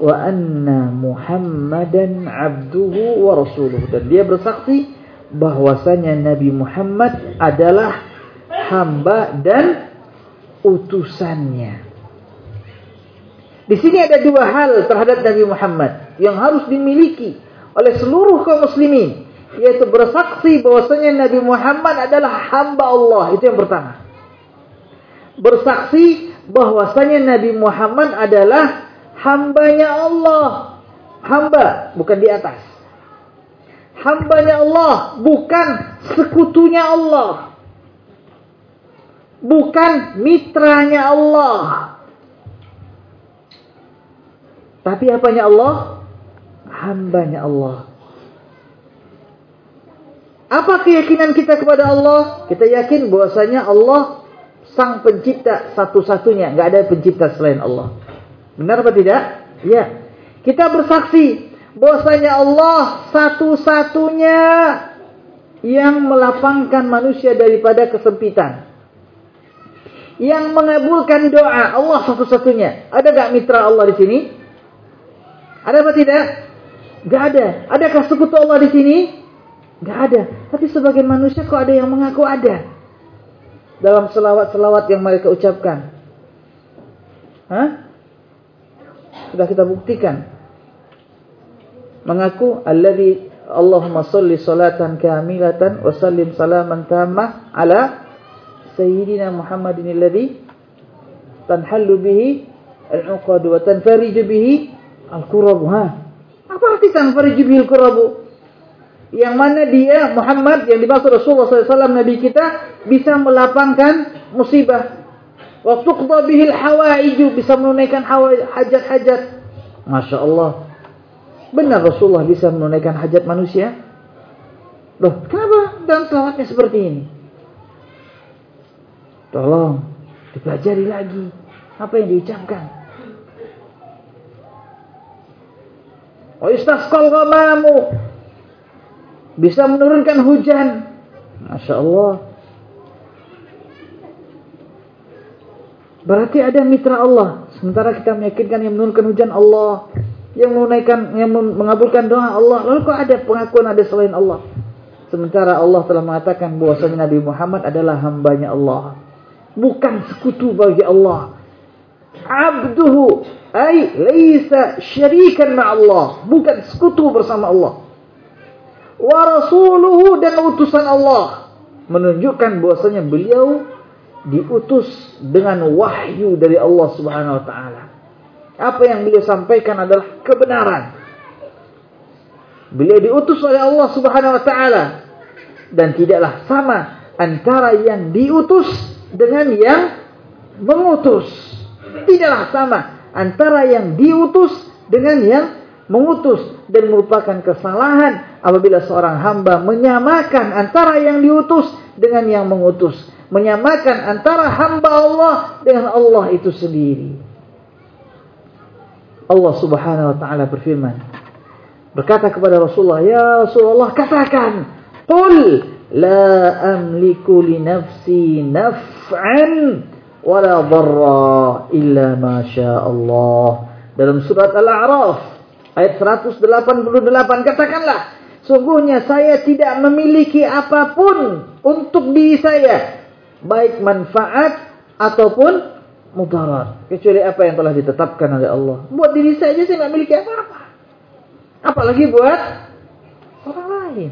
wa anna Muhammadan abduhu wa rasuluhu dan dia bersaksi bahwasanya Nabi Muhammad adalah hamba dan utusannya. Di sini ada dua hal terhadap Nabi Muhammad yang harus dimiliki oleh seluruh kaum muslimin yaitu bersaksi bahwasanya Nabi Muhammad adalah hamba Allah itu yang pertama. Bersaksi bahwasanya Nabi Muhammad adalah hambanya Allah. Hamba, bukan di atas. hambanya Allah, bukan sekutunya Allah. Bukan mitranya Allah. Tapi apanya Allah? Hambanya Allah. Apa keyakinan kita kepada Allah? Kita yakin bahwasanya Allah sang pencipta satu-satunya, nggak ada pencipta selain Allah. Benar apa tidak? Ya. Kita bersaksi bahwasanya Allah satu-satunya yang melapangkan manusia daripada kesempitan. Yang mengabulkan doa Allah satu-satunya. Ada gak mitra Allah di sini? Ada apa tidak? Gak ada. Adakah sekutu Allah di sini? Gak ada. Tapi sebagian manusia kok ada yang mengaku ada. Dalam selawat-selawat yang mereka ucapkan. Hah? Sudah kita buktikan mengaku alladhi Allahumma salli salatan kamilatan wa sallim salaman tamma ala sayyidina Muhammadin alladhi tanhallu bihi al-uqad wa tanfariju bihi al-kurab. Ha. Apa arti tanfariju bihi al-kurab? Yang mana dia Muhammad yang dimaksud Rasulullah SAW Nabi kita bisa melapangkan musibah. Wa tuqda bihi al-hawaiju bisa menunaikan hajat-hajat. Masya Allah. Benar Rasulullah bisa menunaikan hajat manusia? Loh, kenapa dalam selawatnya seperti ini? Tolong dipelajari lagi apa yang diucapkan. Wa istasqal ghamamu bisa menurunkan hujan. Masya Allah. Berarti ada mitra Allah. Sementara kita meyakinkan yang menurunkan hujan Allah yang menunaikan yang mengabulkan doa Allah lalu kok ada pengakuan ada selain Allah sementara Allah telah mengatakan bahwasanya Nabi Muhammad adalah hambanya Allah bukan sekutu bagi Allah. Abduhu ay laisa syarikan ma Allah. Bukan sekutu bersama Allah. Wa rasuluhu dan utusan Allah. Menunjukkan bahwasanya beliau diutus dengan wahyu dari Allah Subhanahu wa taala. Apa yang beliau sampaikan adalah kebenaran. Beliau diutus oleh Allah Subhanahu wa taala. Dan tidaklah sama antara yang diutus dengan yang mengutus. Tidaklah sama antara yang diutus dengan yang mengutus dan merupakan kesalahan apabila seorang hamba menyamakan antara yang diutus dengan yang mengutus, menyamakan antara hamba Allah dengan Allah itu sendiri. Allah Subhanahu wa taala berfirman berkata kepada Rasulullah ya Rasulullah katakan qul la amliku li nafsi naf'an wala dharra illa ma Allah dalam surat Al-A'raf ayat 188 katakanlah sungguhnya saya tidak memiliki apa pun untuk diri saya baik manfaat ataupun mudarat kecuali apa yang telah ditetapkan oleh Allah. Buat diri saya aja saya nggak miliki apa-apa. Apalagi buat orang lain.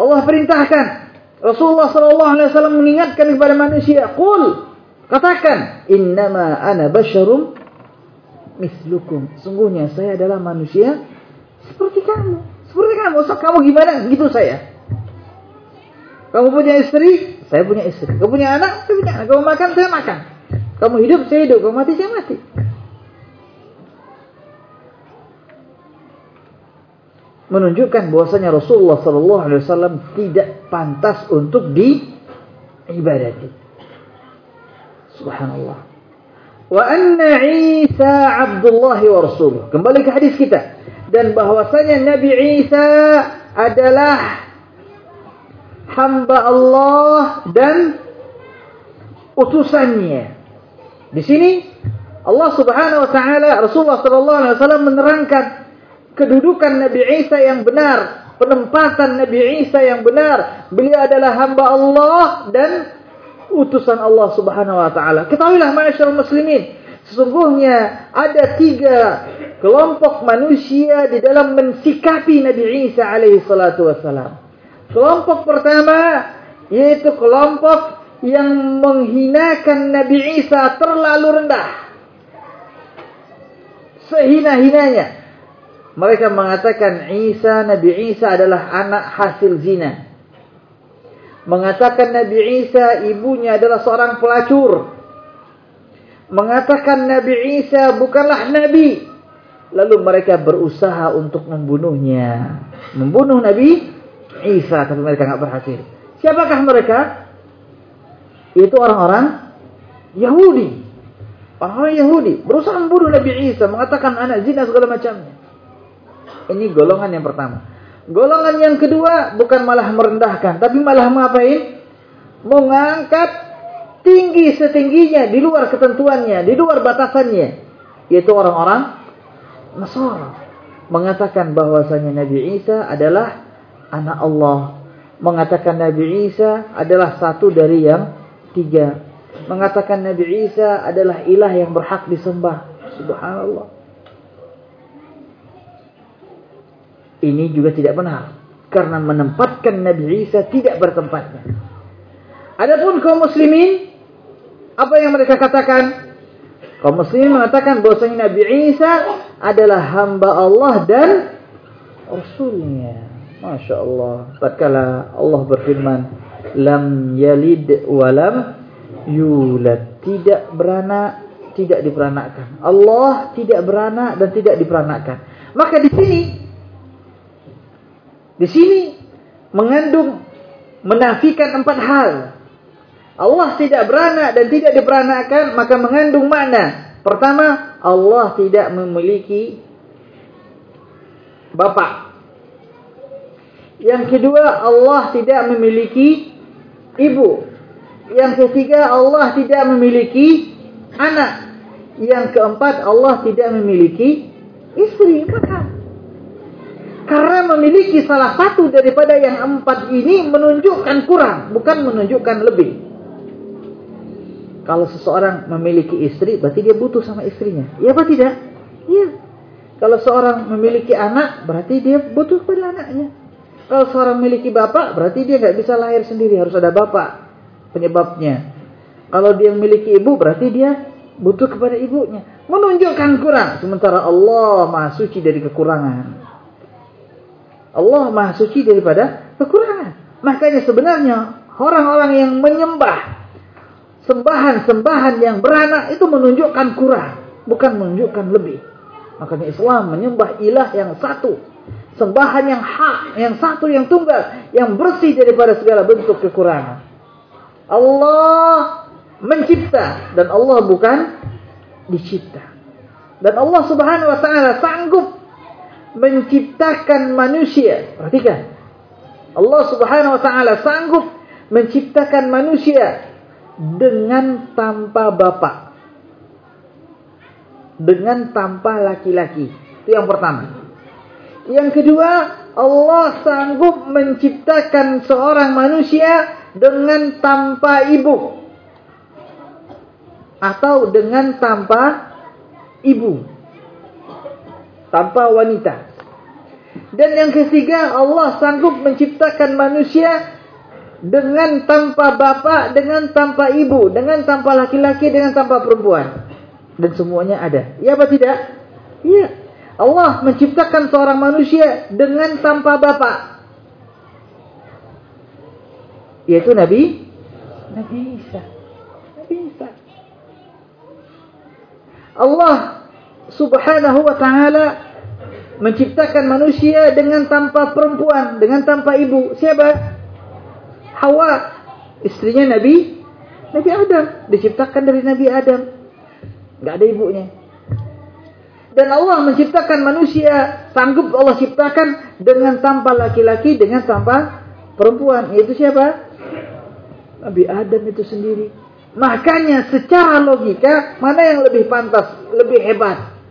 Allah perintahkan Rasulullah sallallahu alaihi wasallam mengingatkan kepada manusia, "Qul" katakan, "Innama ana basyarum mislukum." Sungguhnya saya adalah manusia seperti kamu. Seperti kamu. So, kamu gimana? Gitu saya. Kamu punya istri, saya punya istri. Kamu punya anak, saya punya anak. Kamu makan, saya makan. Kamu hidup, saya hidup. Kamu mati, saya mati. Menunjukkan bahwasanya Rasulullah Sallallahu Alaihi Wasallam tidak pantas untuk diibadati. Subhanallah. Wa anna Isa Abdullah wa Rasul. Kembali ke hadis kita. Dan bahwasanya Nabi Isa adalah hamba Allah dan utusannya. Di sini Allah Subhanahu wa taala Rasulullah sallallahu alaihi wasallam menerangkan kedudukan Nabi Isa yang benar, penempatan Nabi Isa yang benar. Beliau adalah hamba Allah dan utusan Allah Subhanahu wa taala. Ketahuilah masyarakat muslimin, sesungguhnya ada tiga kelompok manusia di dalam mensikapi Nabi Isa alaihi salatu wasalam. Kelompok pertama yaitu kelompok yang menghinakan Nabi Isa terlalu rendah. Sehina-hinanya. Mereka mengatakan Isa, Nabi Isa adalah anak hasil zina. Mengatakan Nabi Isa ibunya adalah seorang pelacur. Mengatakan Nabi Isa bukanlah Nabi. Lalu mereka berusaha untuk membunuhnya. Membunuh Nabi Isa. Tapi mereka tidak berhasil. Siapakah mereka? Itu orang-orang Yahudi. Orang-orang Yahudi. Berusaha membunuh Nabi Isa. Mengatakan anak zina segala macamnya. Ini golongan yang pertama. Golongan yang kedua bukan malah merendahkan, tapi malah ngapain? Mengangkat tinggi setingginya di luar ketentuannya, di luar batasannya, yaitu orang-orang Nasara mengatakan bahwasanya Nabi Isa adalah anak Allah, mengatakan Nabi Isa adalah satu dari yang tiga, mengatakan Nabi Isa adalah ilah yang berhak disembah. Subhanallah. Ini juga tidak benar. Karena menempatkan Nabi Isa tidak bertempatnya. Adapun kaum muslimin. Apa yang mereka katakan? Kaum muslimin mengatakan bahwasanya Nabi Isa adalah hamba Allah dan Rasulnya. Masya Allah. Tatkala Allah berfirman. Lam yalid walam yulad. Tidak beranak, tidak diperanakkan. Allah tidak beranak dan tidak diperanakkan. Maka di sini di sini mengandung menafikan empat hal. Allah tidak beranak dan tidak diperanakkan, maka mengandung makna. Pertama, Allah tidak memiliki bapak. Yang kedua, Allah tidak memiliki ibu. Yang ketiga, Allah tidak memiliki anak. Yang keempat, Allah tidak memiliki istri. Karena memiliki salah satu daripada yang empat ini menunjukkan kurang, bukan menunjukkan lebih. Kalau seseorang memiliki istri, berarti dia butuh sama istrinya. Iya apa tidak? Iya. Kalau seorang memiliki anak, berarti dia butuh kepada anaknya. Kalau seorang memiliki bapak, berarti dia nggak bisa lahir sendiri, harus ada bapak penyebabnya. Kalau dia memiliki ibu, berarti dia butuh kepada ibunya. Menunjukkan kurang, sementara Allah maha suci dari kekurangan. Allah maha suci daripada kekurangan. Makanya sebenarnya orang-orang yang menyembah sembahan-sembahan yang beranak itu menunjukkan kurang, bukan menunjukkan lebih. Makanya Islam menyembah ilah yang satu, sembahan yang hak, yang satu, yang tunggal, yang bersih daripada segala bentuk kekurangan. Allah mencipta dan Allah bukan dicipta. Dan Allah Subhanahu wa taala sanggup menciptakan manusia. Perhatikan. Allah Subhanahu wa taala sanggup menciptakan manusia dengan tanpa bapak. Dengan tanpa laki-laki. Itu yang pertama. Yang kedua, Allah sanggup menciptakan seorang manusia dengan tanpa ibu. Atau dengan tanpa ibu tanpa wanita. Dan yang ketiga, Allah sanggup menciptakan manusia dengan tanpa bapak, dengan tanpa ibu, dengan tanpa laki-laki, dengan tanpa perempuan. Dan semuanya ada. Ya apa tidak? Iya. Allah menciptakan seorang manusia dengan tanpa bapak. Yaitu Nabi Nabi Isa. Nabi Isa. Allah subhanahu wa ta'ala menciptakan manusia dengan tanpa perempuan, dengan tanpa ibu. Siapa? Hawa, istrinya Nabi Nabi Adam, diciptakan dari Nabi Adam. Gak ada ibunya. Dan Allah menciptakan manusia, sanggup Allah ciptakan dengan tanpa laki-laki, dengan tanpa perempuan. Yaitu siapa? Nabi Adam itu sendiri. Makanya secara logika, mana yang lebih pantas, lebih hebat?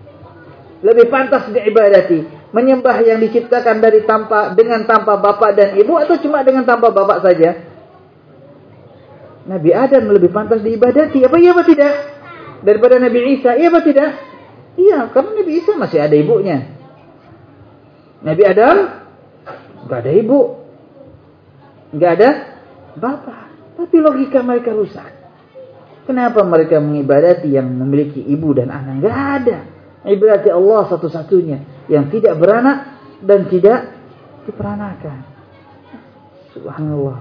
Lebih pantas diibadati. Menyembah yang diciptakan dari tanpa dengan tanpa bapak dan ibu atau cuma dengan tanpa bapak saja? Nabi Adam lebih pantas diibadati. Apa iya apa tidak? Daripada Nabi Isa iya apa tidak? Iya karena Nabi Isa masih ada ibunya. Nabi Adam nggak ada ibu. Nggak ada bapak. Tapi logika mereka rusak. Kenapa mereka mengibadati yang memiliki ibu dan anak? Nggak ada Ibrati Allah satu-satunya yang tidak beranak dan tidak diperanakan. Subhanallah.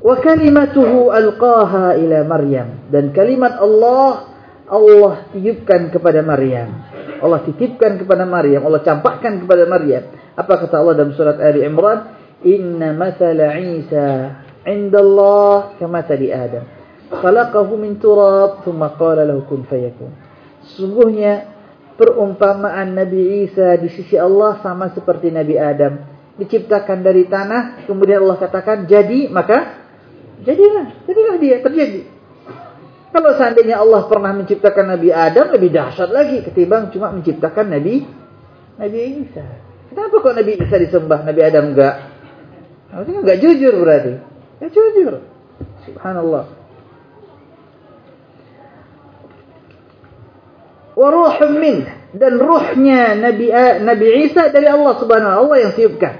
Wa kalimatuhu alqaha ila Maryam dan kalimat Allah Allah tiupkan kepada Maryam. Allah titipkan kepada Maryam, Allah campakkan kepada Maryam. Apa kata Allah dalam surat Ali Imran? Inna mathala Isa 'inda Allah kamathali Adam. Khalaqahu min turab, thumma qala lahu kun fayakun. Sungguhnya perumpamaan Nabi Isa di sisi Allah sama seperti Nabi Adam. Diciptakan dari tanah, kemudian Allah katakan jadi, maka jadilah, jadilah dia, terjadi. Kalau seandainya Allah pernah menciptakan Nabi Adam, lebih dahsyat lagi ketimbang cuma menciptakan Nabi Nabi Isa. Kenapa kok Nabi Isa disembah, Nabi Adam enggak? Maksudnya enggak jujur berarti. Ya jujur. Subhanallah. Wa min dan ruhnya Nabi Nabi Isa dari Allah Subhanahu wa Allah yang tiupkan.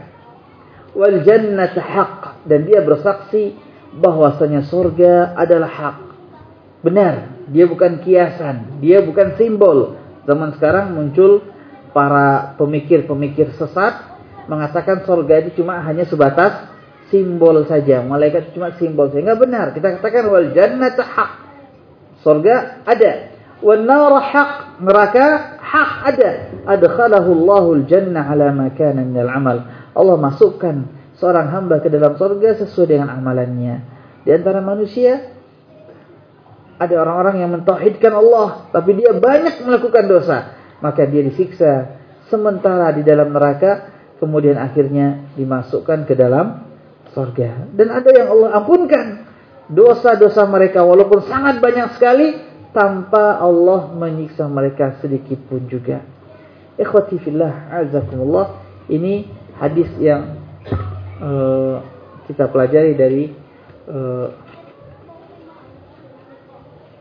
Wal haqq dan dia bersaksi bahwasanya surga adalah hak benar, dia bukan kiasan, dia bukan simbol. Zaman sekarang muncul para pemikir-pemikir sesat mengatakan surga itu cuma hanya sebatas simbol saja. Malaikat cuma simbol saja. Enggak benar. Kita katakan wal jannatu haq. Surga ada. Wan nar haq. Neraka hak ada. Adkhalahu Allahul jannah ala ma kana minal amal. Allah masukkan seorang hamba ke dalam surga sesuai dengan amalannya. Di antara manusia ada orang-orang yang mentauhidkan Allah, tapi dia banyak melakukan dosa, maka dia disiksa sementara di dalam neraka, kemudian akhirnya dimasukkan ke dalam surga. Dan ada yang Allah ampunkan dosa-dosa mereka walaupun sangat banyak sekali tanpa Allah menyiksa mereka sedikit pun juga. Ikhwati fillah, azakumullah. Ini hadis yang uh, kita pelajari dari uh,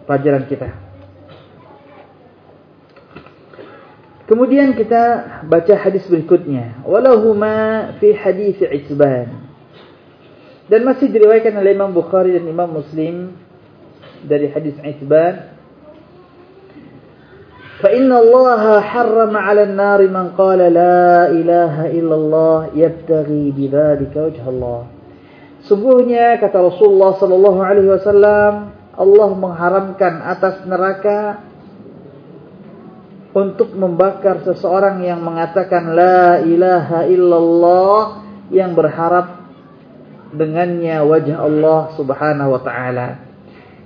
pelajaran kita. Kemudian kita baca hadis berikutnya. Walahuma fi hadis Itban. Dan masih diriwayatkan oleh Imam Bukhari dan Imam Muslim dari hadis Itban. فإن الله حرم على النار من قال لا إله إلا الله يبتغي بذلك وجه الله. Sungguhnya kata Rasulullah sallallahu alaihi wasallam Allah mengharamkan atas neraka untuk membakar seseorang yang mengatakan la ilaha illallah yang berharap dengannya wajah Allah Subhanahu wa taala.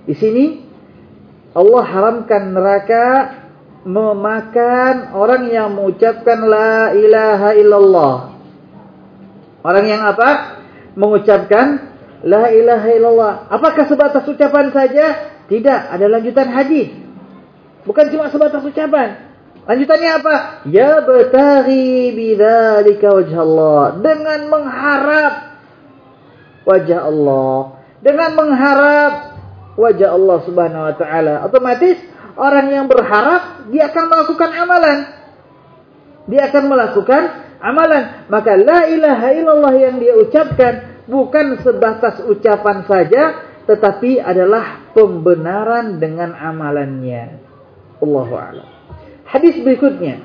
Di sini Allah haramkan neraka memakan orang yang mengucapkan la ilaha illallah. Orang yang apa? Mengucapkan La ilaha illallah. Apakah sebatas ucapan saja? Tidak, ada lanjutan hadis. Bukan cuma sebatas ucapan. Lanjutannya apa? Ya bataghi bidzalika wajh Allah. Dengan mengharap wajah Allah. Dengan mengharap wajah Allah Subhanahu wa taala. Otomatis Orang yang berharap dia akan melakukan amalan. Dia akan melakukan amalan. Maka la ilaha illallah yang dia ucapkan bukan sebatas ucapan saja tetapi adalah pembenaran dengan amalannya. Allahu a'lam. Hadis berikutnya.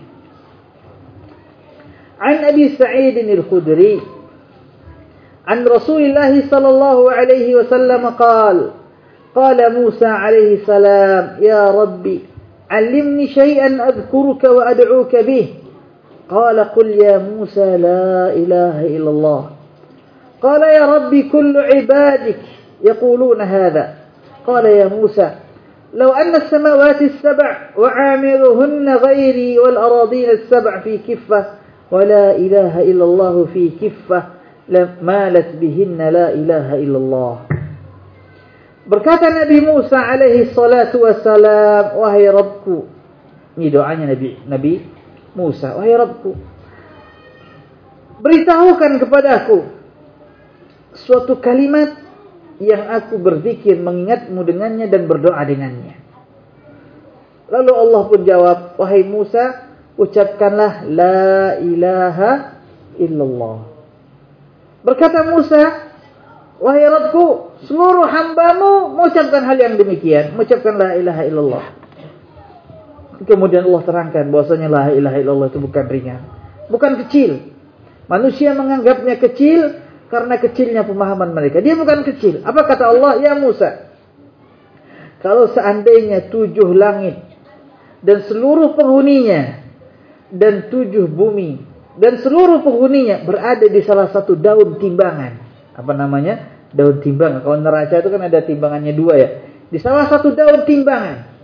An Abi Sa'id al-Khudri an Rasulullah sallallahu alaihi wasallam qala قال موسى عليه السلام يا ربي علمني شيئا أذكرك وأدعوك به. قال قل يا موسى لا إله إلا الله. قال يا ربي كل عبادك يقولون هذا. قال يا موسى لو أن السماوات السبع وعامرهن غيري والأراضين السبع في كفة ولا إله إلا الله في كفة لمالت بهن لا إله إلا الله. Berkata Nabi Musa alaihi salatu wassalam, wahai Rabbku. Ini doanya Nabi Nabi Musa, wahai Rabbku. Beritahukan kepadaku suatu kalimat yang aku berzikir mengingatmu dengannya dan berdoa dengannya. Lalu Allah pun jawab, wahai Musa, ucapkanlah la ilaha illallah. Berkata Musa, wahai Rabbku, seluruh hambamu mengucapkan hal yang demikian, mengucapkan la ilaha illallah. Kemudian Allah terangkan bahwasanya la ilaha illallah itu bukan ringan, bukan kecil. Manusia menganggapnya kecil karena kecilnya pemahaman mereka. Dia bukan kecil. Apa kata Allah? Ya Musa, kalau seandainya tujuh langit dan seluruh penghuninya dan tujuh bumi dan seluruh penghuninya berada di salah satu daun timbangan. Apa namanya? Daun timbangan. Kalau neraca itu kan ada timbangannya dua ya. Di salah satu daun timbangan.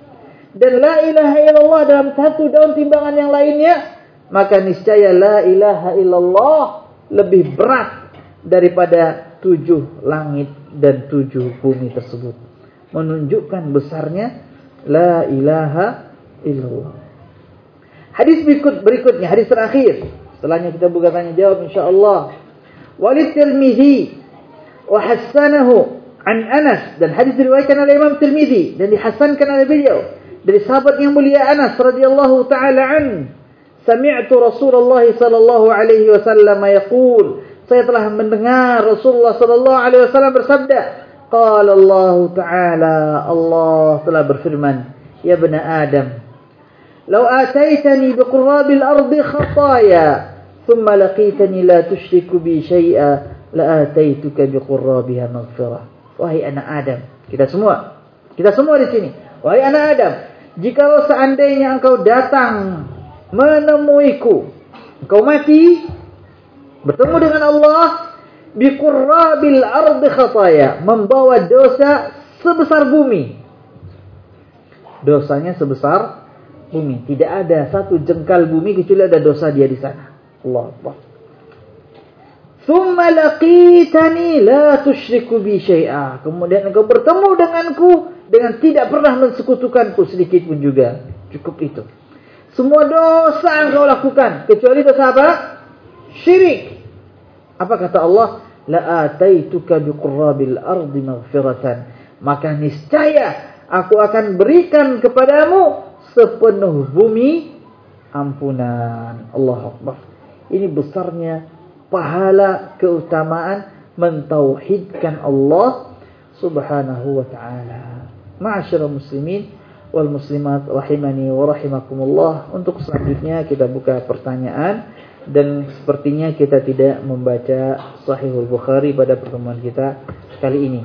Dan la ilaha illallah dalam satu daun timbangan yang lainnya. Maka niscaya la ilaha illallah lebih berat daripada tujuh langit dan tujuh bumi tersebut. Menunjukkan besarnya la ilaha illallah. Hadis berikut berikutnya, hadis terakhir. Setelahnya kita buka tanya jawab insyaallah. Walid Tirmizi hasanahu an Anas dan hadis diriwayatkan oleh Imam Tirmizi dan dihasankan oleh beliau dari sahabat yang mulia Anas radhiyallahu taala an. Sami'tu Rasulullah sallallahu alaihi wasallam yaqul saya telah mendengar Rasulullah sallallahu alaihi wasallam bersabda qala Allah taala Allah telah berfirman ya bani Adam لو آتيتني بقراب الأرض خطايا ثم لقيتني لا تشرك بي شيئا la'ataituka biqurrabiha maghfirah. Wahai anak Adam, kita semua. Kita semua di sini. Wahai anak Adam, jikalau seandainya engkau datang menemuiku, engkau mati bertemu dengan Allah biqurrabil ardi khataya, membawa dosa sebesar bumi. Dosanya sebesar bumi. Tidak ada satu jengkal bumi kecuali ada dosa dia di sana. Allah Allah. Thumma laqitani la tusyriku bi syai'a. Kemudian engkau bertemu denganku dengan tidak pernah mensekutukanku sedikit pun juga. Cukup itu. Semua dosa engkau lakukan kecuali dosa apa? Syirik. Apa kata Allah? La ataituka biqurrabil ardi maghfiratan. Maka niscaya aku akan berikan kepadamu sepenuh bumi ampunan. Allah Akbar. Ini besarnya pahala keutamaan mentauhidkan Allah Subhanahu wa taala. Ma'asyiral muslimin wal muslimat rahimani wa rahimakumullah. Untuk selanjutnya kita buka pertanyaan dan sepertinya kita tidak membaca Sahihul Bukhari pada pertemuan kita kali ini.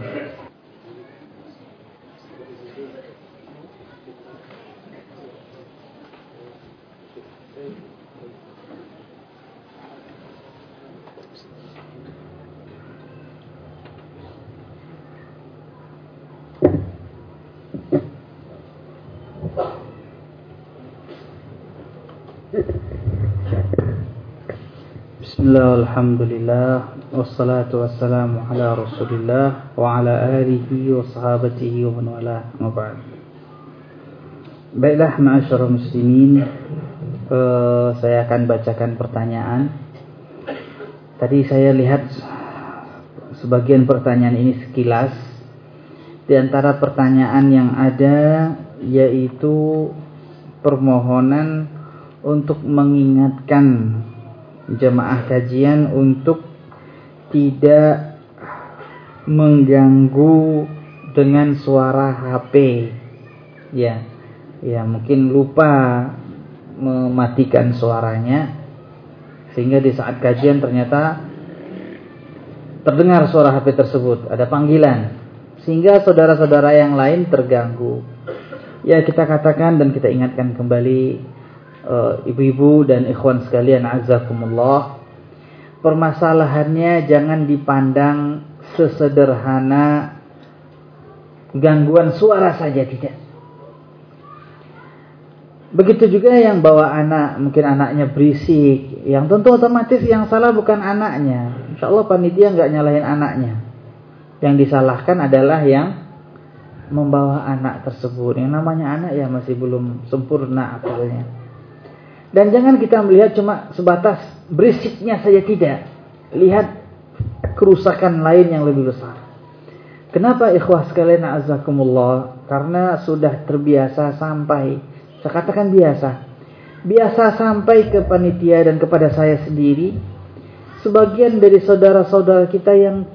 Bismillah, alhamdulillah, wassalatu wassalamu ala rasulillah wa ala alihi wa sahabatihi wa maba'ad Baiklah ma'asyara muslimin uh, Saya akan bacakan pertanyaan. Tadi saya lihat sebagian pertanyaan ini sekilas. Di antara pertanyaan yang ada yaitu permohonan untuk mengingatkan jemaah kajian untuk tidak mengganggu dengan suara HP. Ya. Ya, mungkin lupa mematikan suaranya sehingga di saat kajian ternyata terdengar suara HP tersebut, ada panggilan sehingga saudara-saudara yang lain terganggu. Ya, kita katakan dan kita ingatkan kembali ibu-ibu dan ikhwan sekalian azakumullah. Permasalahannya jangan dipandang sesederhana gangguan suara saja tidak. Begitu juga yang bawa anak mungkin anaknya berisik. Yang tentu otomatis yang salah bukan anaknya. Insya Allah panitia nggak nyalahin anaknya. Yang disalahkan adalah yang membawa anak tersebut. Yang namanya anak ya masih belum sempurna akalnya dan jangan kita melihat cuma sebatas berisiknya saja tidak. Lihat kerusakan lain yang lebih besar. Kenapa ikhwah sekalian azakumullah? Karena sudah terbiasa sampai, saya katakan biasa. Biasa sampai ke panitia dan kepada saya sendiri. Sebagian dari saudara-saudara kita yang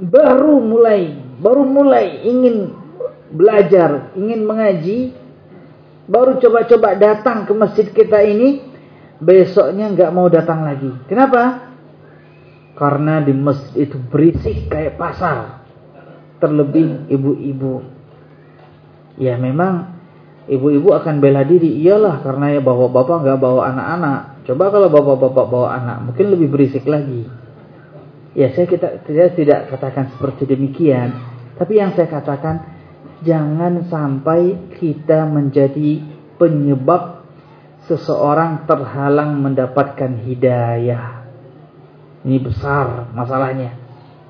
baru mulai, baru mulai ingin belajar, ingin mengaji baru coba-coba datang ke masjid kita ini, besoknya nggak mau datang lagi. Kenapa? Karena di masjid itu berisik kayak pasar. Terlebih ibu-ibu. Ya memang ibu-ibu akan bela diri. Iyalah karena ya bapak-bapak nggak bawa anak-anak. Coba kalau bapak-bapak bawa anak, mungkin lebih berisik lagi. Ya saya kita saya tidak katakan seperti demikian, tapi yang saya katakan jangan sampai kita menjadi penyebab seseorang terhalang mendapatkan hidayah. Ini besar masalahnya.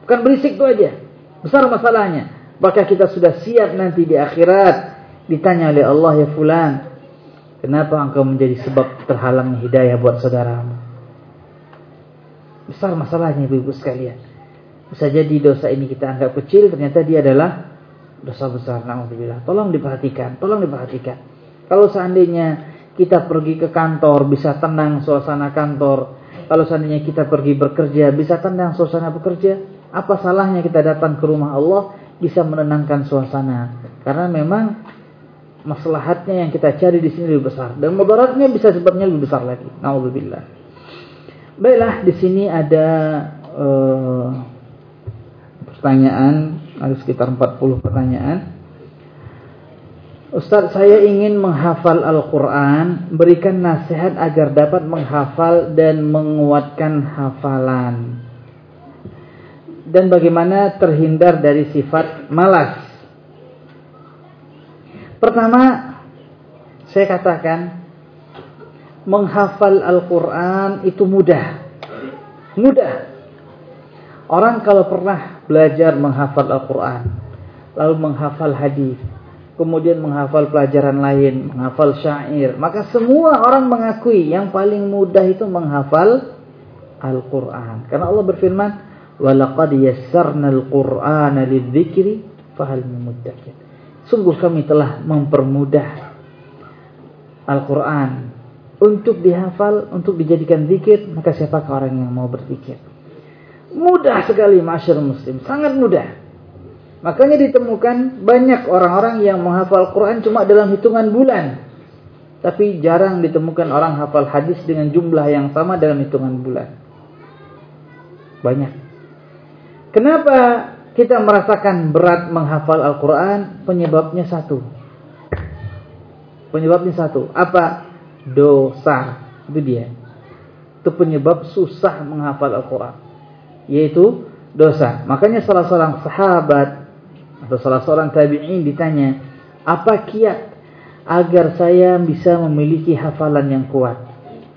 Bukan berisik itu aja. Besar masalahnya. Maka kita sudah siap nanti di akhirat ditanya oleh Allah ya fulan, kenapa engkau menjadi sebab terhalang hidayah buat saudaramu? Besar masalahnya ibu-ibu sekalian. Bisa jadi dosa ini kita anggap kecil, ternyata dia adalah dosa besar. Alhamdulillah. Tolong diperhatikan, tolong diperhatikan. Kalau seandainya kita pergi ke kantor, bisa tenang suasana kantor. Kalau seandainya kita pergi bekerja, bisa tenang suasana bekerja. Apa salahnya kita datang ke rumah Allah, bisa menenangkan suasana. Karena memang maslahatnya yang kita cari di sini lebih besar. Dan mudaratnya bisa sebabnya lebih besar lagi. Nauzubillah. Baiklah, di sini ada uh, pertanyaan, ada sekitar 40 pertanyaan. Ustaz, saya ingin menghafal Al-Quran, berikan nasihat agar dapat menghafal dan menguatkan hafalan. Dan bagaimana terhindar dari sifat malas. Pertama, saya katakan menghafal Al-Quran itu mudah. Mudah. Orang kalau pernah belajar menghafal Al-Quran, lalu menghafal hadis, kemudian menghafal pelajaran lain, menghafal syair, maka semua orang mengakui yang paling mudah itu menghafal Al-Quran. Karena Allah berfirman, وَلَقَدْ يَسَّرْنَا الْقُرْآنَ لِلذِّكْرِ فَهَلْ fahal. Sungguh kami telah mempermudah Al-Quran untuk dihafal, untuk dijadikan zikir, maka siapakah orang yang mau berzikir? Mudah sekali masyarakat muslim, sangat mudah. Makanya ditemukan banyak orang-orang yang menghafal Quran cuma dalam hitungan bulan. Tapi jarang ditemukan orang hafal hadis dengan jumlah yang sama dalam hitungan bulan. Banyak. Kenapa kita merasakan berat menghafal Al-Quran? Penyebabnya satu. Penyebabnya satu. Apa? dosa. Itu dia. Itu penyebab susah menghafal Al-Quran. Yaitu dosa. Makanya salah seorang sahabat atau salah seorang tabi'in ditanya, apa kiat agar saya bisa memiliki hafalan yang kuat?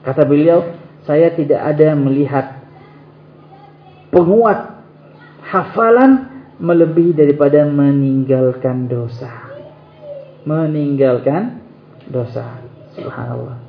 Kata beliau, saya tidak ada melihat penguat hafalan melebihi daripada meninggalkan dosa. Meninggalkan dosa. Subhanallah.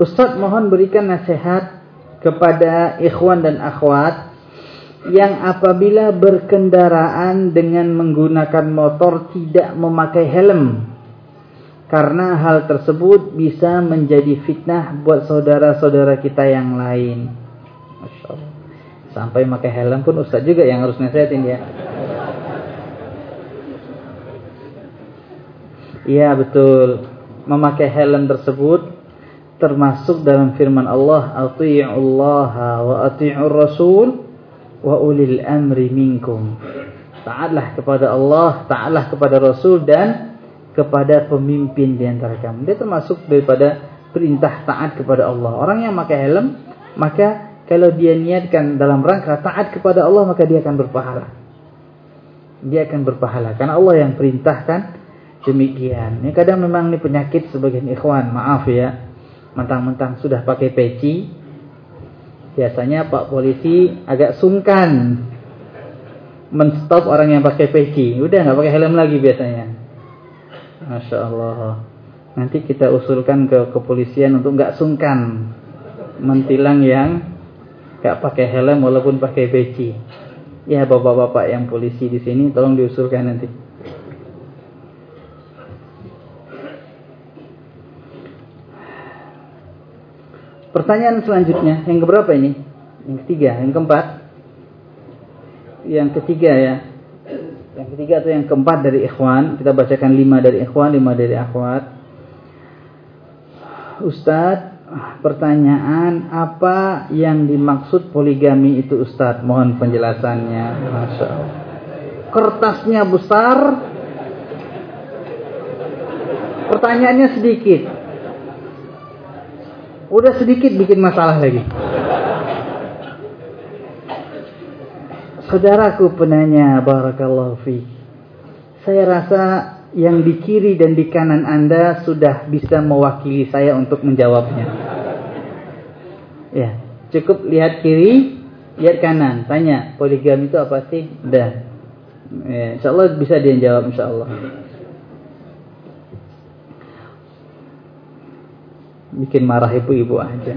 Ustaz mohon berikan nasihat kepada ikhwan dan akhwat yang apabila berkendaraan dengan menggunakan motor tidak memakai helm karena hal tersebut bisa menjadi fitnah buat saudara-saudara kita yang lain. Sampai pakai helm pun Ustaz juga yang harus nasihatin ya. Iya betul. Memakai helm tersebut termasuk dalam firman Allah atii'ullaha wa atii'ur rasul wa ulil amri minkum. Taatlah kepada Allah taatlah kepada rasul dan kepada pemimpin di antara kamu. Dia termasuk daripada perintah taat kepada Allah. Orang yang pakai helm maka kalau dia niatkan dalam rangka taat kepada Allah maka dia akan berpahala. Dia akan berpahala karena Allah yang perintahkan demikian. Ini kadang memang ini penyakit sebagian ikhwan maaf ya mentang-mentang sudah pakai peci Biasanya Pak Polisi agak sungkan menstop orang yang pakai peci. Udah nggak pakai helm lagi biasanya. Masya Allah. Nanti kita usulkan ke kepolisian untuk nggak sungkan mentilang yang nggak pakai helm walaupun pakai peci. Ya bapak-bapak yang polisi di sini tolong diusulkan nanti. Pertanyaan selanjutnya, yang keberapa ini? Yang ketiga, yang keempat. Yang ketiga ya. Yang ketiga atau yang keempat dari ikhwan. Kita bacakan lima dari ikhwan, lima dari akhwat. Ustadz, pertanyaan apa yang dimaksud poligami itu Ustadz? Mohon penjelasannya. Masya Allah. Kertasnya besar. Pertanyaannya sedikit. Udah sedikit bikin masalah lagi. Saudaraku penanya, barakallahu fi. Saya rasa yang di kiri dan di kanan Anda sudah bisa mewakili saya untuk menjawabnya. Ya, cukup lihat kiri, lihat kanan, tanya poligami itu apa sih? Udah. Ya, insya Allah bisa dia jawab insya Allah. Bikin marah ibu-ibu aja.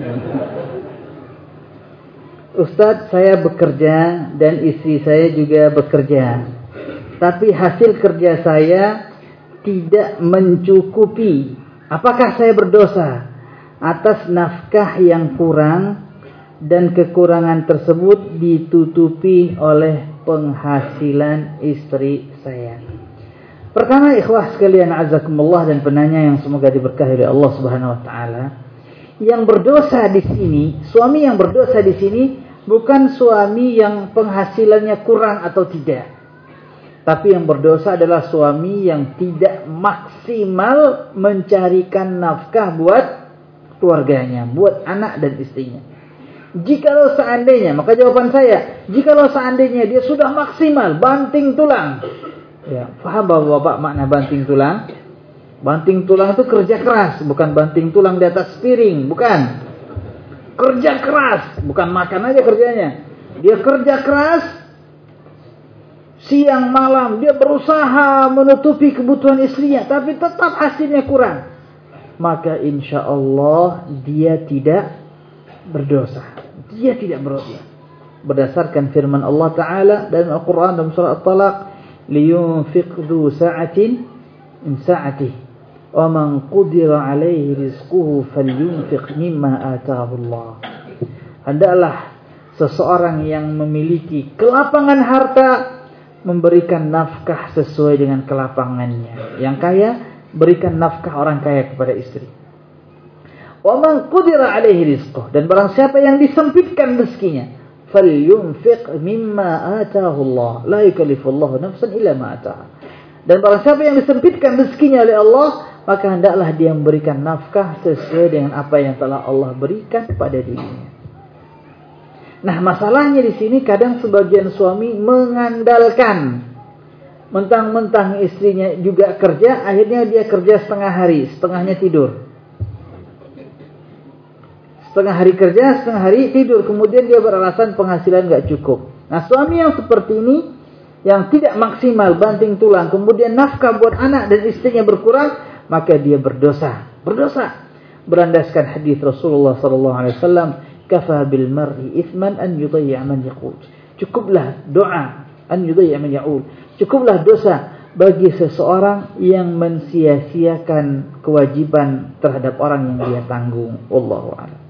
Ustadz saya bekerja dan istri saya juga bekerja. Tapi hasil kerja saya tidak mencukupi. Apakah saya berdosa atas nafkah yang kurang dan kekurangan tersebut ditutupi oleh penghasilan istri saya? Pertama ikhwah sekalian azakumullah dan penanya yang semoga diberkahi oleh Allah Subhanahu wa taala. Yang berdosa di sini, suami yang berdosa di sini bukan suami yang penghasilannya kurang atau tidak. Tapi yang berdosa adalah suami yang tidak maksimal mencarikan nafkah buat keluarganya, buat anak dan istrinya. Jikalau seandainya, maka jawaban saya, jikalau seandainya dia sudah maksimal, banting tulang, Ya, paham Bapak-bapak makna banting tulang? Banting tulang itu kerja keras, bukan banting tulang di atas piring, bukan. Kerja keras, bukan makan aja kerjanya. Dia kerja keras, siang malam dia berusaha menutupi kebutuhan istrinya, tapi tetap hasilnya kurang. Maka insya Allah dia tidak berdosa. Dia tidak berdosa. Berdasarkan firman Allah Ta'ala dalam Al-Quran dalam surah At-Talaq, liyunfiq dhu sa'atin min sa'atihi wa man qudira alaihi rizquhu falyunfiq mimma ataahu Allah hendaklah seseorang yang memiliki kelapangan harta memberikan nafkah sesuai dengan kelapangannya. Yang kaya berikan nafkah orang kaya kepada istri. Wa man qudira alaihi rizquhu dan barang siapa yang disempitkan rezekinya falyunfiq mimma Allah. La nafsan illa ma ataaha. Dan barang siapa yang disempitkan rezekinya oleh Allah, maka hendaklah dia memberikan nafkah sesuai dengan apa yang telah Allah berikan kepada dirinya. Nah, masalahnya di sini kadang sebagian suami mengandalkan mentang-mentang istrinya juga kerja, akhirnya dia kerja setengah hari, setengahnya tidur setengah hari kerja, setengah hari tidur. Kemudian dia beralasan penghasilan gak cukup. Nah suami yang seperti ini, yang tidak maksimal banting tulang, kemudian nafkah buat anak dan istrinya berkurang, maka dia berdosa. Berdosa. Berandaskan hadis Rasulullah SAW, kafa bil mar'i ithman an yudayya man yaqul. Cukuplah doa an yudayya man yaqul. Cukuplah dosa bagi seseorang yang mensia-siakan kewajiban terhadap orang yang dia tanggung. Wallahu a'lam.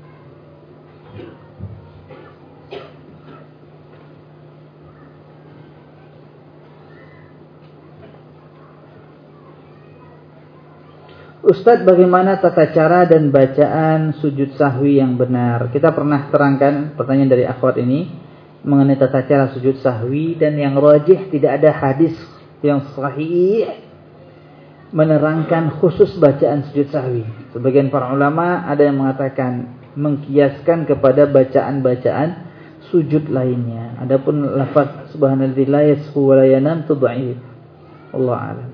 Ustadz bagaimana tata cara dan bacaan sujud sahwi yang benar? Kita pernah terangkan pertanyaan dari akhwat ini mengenai tata cara sujud sahwi dan yang rajih tidak ada hadis yang sahih menerangkan khusus bacaan sujud sahwi. Sebagian para ulama ada yang mengatakan mengkiaskan kepada bacaan-bacaan sujud lainnya. Adapun lafaz subhanallah wa la Allah alam.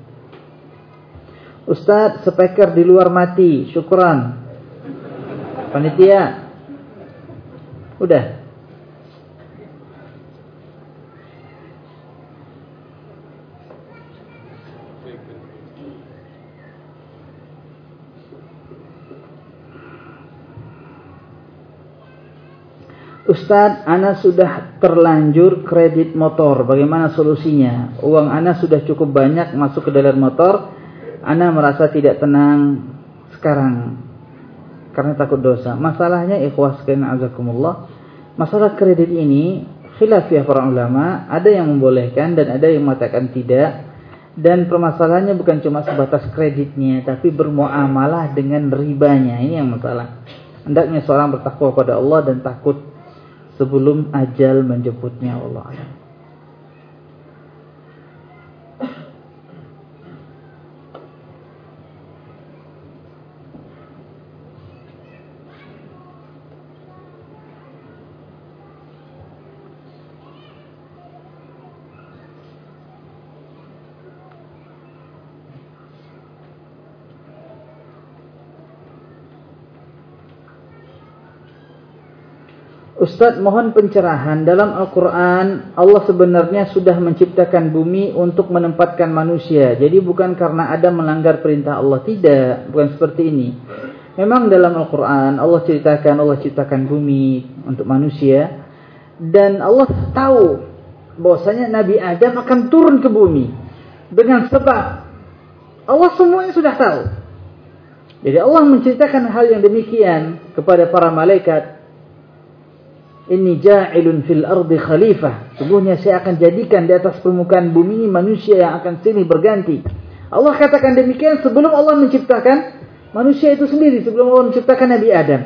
Ustaz, speaker di luar mati. Syukuran. Panitia. Udah. Ustadz, Ana sudah terlanjur kredit motor. Bagaimana solusinya? Uang Ana sudah cukup banyak masuk ke dalam motor Ana merasa tidak tenang sekarang karena takut dosa. Masalahnya ikhwas kena azakumullah. Masalah kredit ini khilafiyah para ulama, ada yang membolehkan dan ada yang mengatakan tidak. Dan permasalahannya bukan cuma sebatas kreditnya, tapi bermuamalah dengan ribanya. Ini yang masalah. Hendaknya seorang bertakwa kepada Allah dan takut sebelum ajal menjemputnya Allah Ustaz mohon pencerahan. Dalam Al-Quran Allah sebenarnya sudah menciptakan bumi untuk menempatkan manusia. Jadi bukan karena Adam melanggar perintah Allah. Tidak, bukan seperti ini. Memang dalam Al-Quran Allah ceritakan Allah ciptakan bumi untuk manusia. Dan Allah tahu bahwasanya Nabi Adam akan turun ke bumi. Dengan sebab Allah semuanya sudah tahu. Jadi Allah menceritakan hal yang demikian kepada para malaikat Inni ja'ilun fil ardi khalifah. Sungguhnya saya akan jadikan di atas permukaan bumi ini manusia yang akan sini berganti. Allah katakan demikian sebelum Allah menciptakan manusia itu sendiri. Sebelum Allah menciptakan Nabi Adam.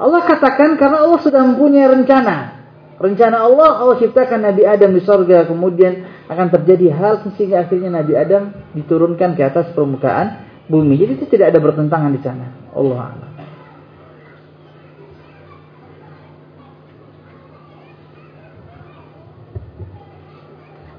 Allah katakan karena Allah sudah mempunyai rencana. Rencana Allah, Allah ciptakan Nabi Adam di sorga. Kemudian akan terjadi hal sehingga akhirnya Nabi Adam diturunkan ke atas permukaan bumi. Jadi itu tidak ada bertentangan di sana. Allah Allah.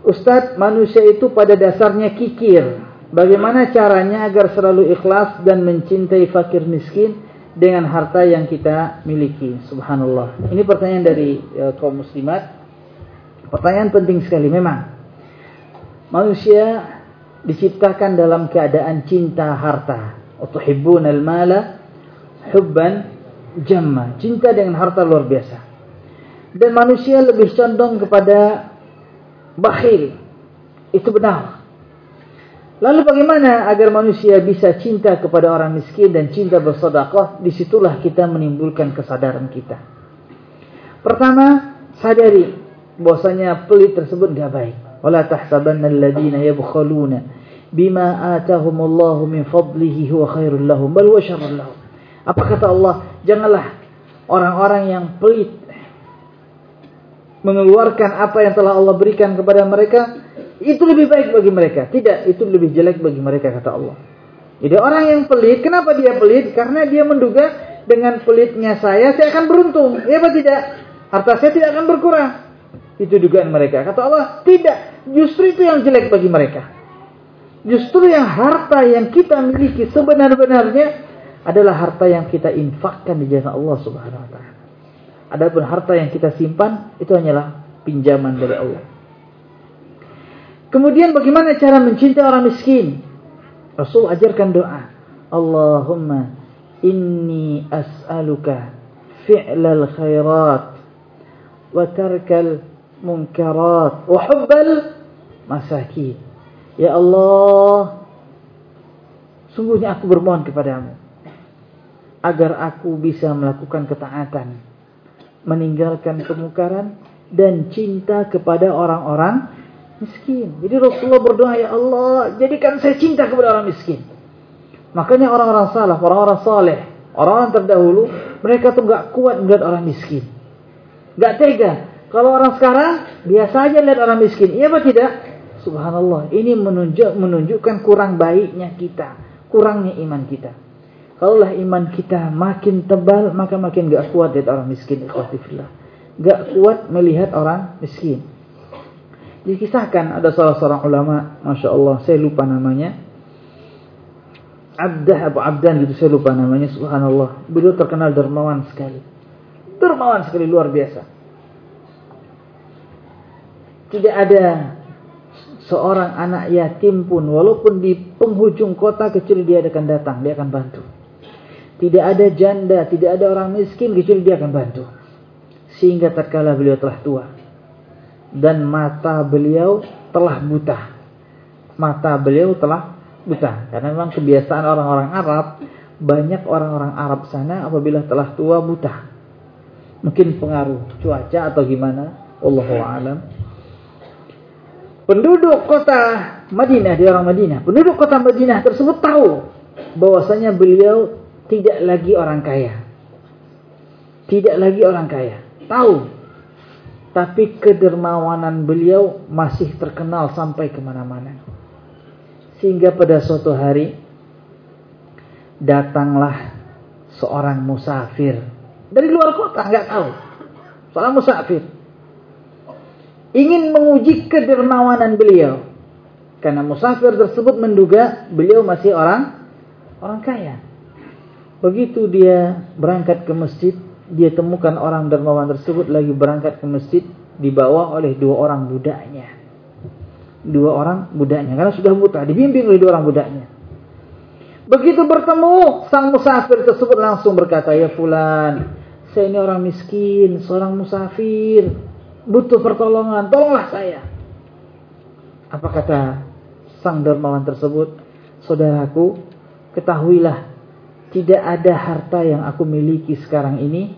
Ustadz, manusia itu pada dasarnya kikir. Bagaimana caranya agar selalu ikhlas dan mencintai fakir miskin dengan harta yang kita miliki? Subhanallah. Ini pertanyaan dari ya, kaum muslimat. Pertanyaan penting sekali memang. Manusia diciptakan dalam keadaan cinta harta. Utuhibbun al-mala hubban jamma. Cinta dengan harta luar biasa. Dan manusia lebih condong kepada bakhil. Itu benar. Lalu bagaimana agar manusia bisa cinta kepada orang miskin dan cinta bersedekah? Di situlah kita menimbulkan kesadaran kita. Pertama, sadari bahwasanya pelit tersebut tidak baik. Wala tahsabanna yabkhaluna bima atahumullahu min fadlihi huwa khairul lahum bal huwa lahum. Apa kata Allah? Janganlah orang-orang yang pelit mengeluarkan apa yang telah Allah berikan kepada mereka itu lebih baik bagi mereka. Tidak, itu lebih jelek bagi mereka kata Allah. Jadi orang yang pelit, kenapa dia pelit? Karena dia menduga dengan pelitnya saya saya akan beruntung. Ya apa tidak? Harta saya tidak akan berkurang. Itu dugaan mereka. Kata Allah, tidak. Justru itu yang jelek bagi mereka. Justru yang harta yang kita miliki sebenar-benarnya adalah harta yang kita infakkan di jalan Allah Subhanahu wa taala. Adapun harta yang kita simpan itu hanyalah pinjaman dari Allah. Kemudian bagaimana cara mencintai orang miskin? Rasul ajarkan doa. Allahumma inni as'aluka fi'lal khairat wa tarkal munkarat wa hubbal masakin. Ya Allah, sungguhnya aku bermohon kepadamu agar aku bisa melakukan ketaatan meninggalkan kemungkaran dan cinta kepada orang-orang miskin. Jadi Rasulullah berdoa, ya Allah, jadikan saya cinta kepada orang miskin. Makanya orang-orang salah, orang-orang saleh, orang-orang terdahulu, mereka tuh gak kuat melihat orang miskin. Gak tega. Kalau orang sekarang, biasa aja lihat orang miskin. Iya apa tidak? Subhanallah. Ini menunjuk, menunjukkan kurang baiknya kita. Kurangnya iman kita. Kalaulah iman kita makin tebal, maka makin gak kuat lihat orang miskin. Ikhwatifillah. Gak kuat melihat orang miskin. Dikisahkan ada salah seorang ulama, Masya Allah, saya lupa namanya. Abdah Abu Abdan gitu, saya lupa namanya, subhanallah. Beliau terkenal dermawan sekali. Dermawan sekali, luar biasa. Tidak ada seorang anak yatim pun, walaupun di penghujung kota kecil dia akan datang, dia akan bantu. Tidak ada janda, tidak ada orang miskin kecuali dia akan bantu. sehingga tatkala beliau telah tua dan mata beliau telah buta. Mata beliau telah buta karena memang kebiasaan orang-orang Arab banyak orang-orang Arab sana apabila telah tua buta. Mungkin pengaruh cuaca atau gimana, Allahu a'lam. Penduduk kota Madinah, di orang Madinah, penduduk kota Madinah tersebut tahu bahwasanya beliau tidak lagi orang kaya. Tidak lagi orang kaya. Tahu. Tapi kedermawanan beliau masih terkenal sampai ke mana-mana. Sehingga pada suatu hari datanglah seorang musafir dari luar kota nggak tahu seorang musafir ingin menguji kedermawanan beliau karena musafir tersebut menduga beliau masih orang orang kaya begitu dia berangkat ke masjid dia temukan orang dermawan tersebut lagi berangkat ke masjid dibawa oleh dua orang budaknya dua orang budaknya karena sudah buta dibimbing oleh dua orang budaknya Begitu bertemu, sang musafir tersebut langsung berkata, Ya fulan, saya ini orang miskin, seorang musafir, butuh pertolongan, tolonglah saya. Apa kata sang dermawan tersebut? Saudaraku, ketahuilah, tidak ada harta yang aku miliki sekarang ini,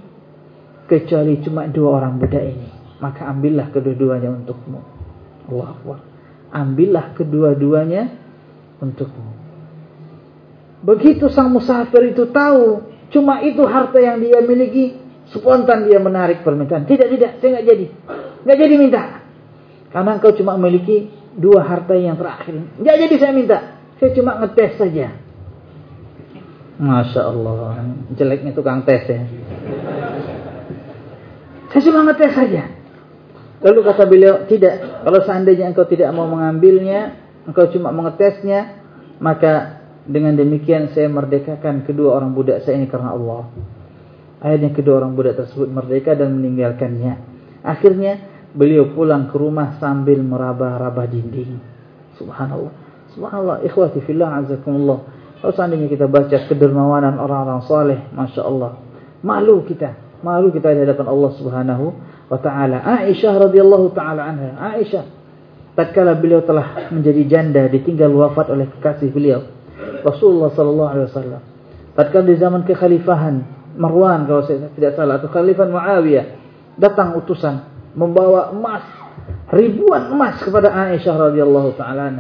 kecuali cuma dua orang budak ini. Maka ambillah kedua-duanya untukmu. Allah Akbar. Ambillah kedua-duanya untukmu. Begitu sang musafir itu tahu cuma itu harta yang dia miliki, spontan dia menarik permintaan. Tidak, tidak, saya nggak jadi. Nggak jadi minta. Karena engkau cuma memiliki dua harta yang terakhir. Nggak jadi saya minta. Saya cuma ngetes saja. Masya Allah. Jeleknya tukang tes ya. Saya cuma ngetes saja. Lalu kata beliau, tidak. Kalau seandainya engkau tidak mau mengambilnya, engkau cuma mengetesnya, maka dengan demikian saya merdekakan kedua orang budak saya ini karena Allah. Akhirnya kedua orang budak tersebut merdeka dan meninggalkannya. Akhirnya beliau pulang ke rumah sambil meraba-raba dinding. Subhanallah. Subhanallah. Ikhwati fillah azakumullah. Kalau seandainya kita baca kedermawanan orang-orang saleh, Masya Allah. Malu kita. Malu kita di hadapan Allah subhanahu wa ta'ala. Aisyah radhiyallahu ta'ala anha. Aisyah. Tatkala beliau telah menjadi janda, ditinggal wafat oleh kekasih beliau. Rasulullah sallallahu alaihi wasallam. Tatkala di zaman kekhalifahan Marwan kalau saya tidak salah atau khalifah Muawiyah datang utusan membawa emas ribuan emas kepada Aisyah radhiyallahu taala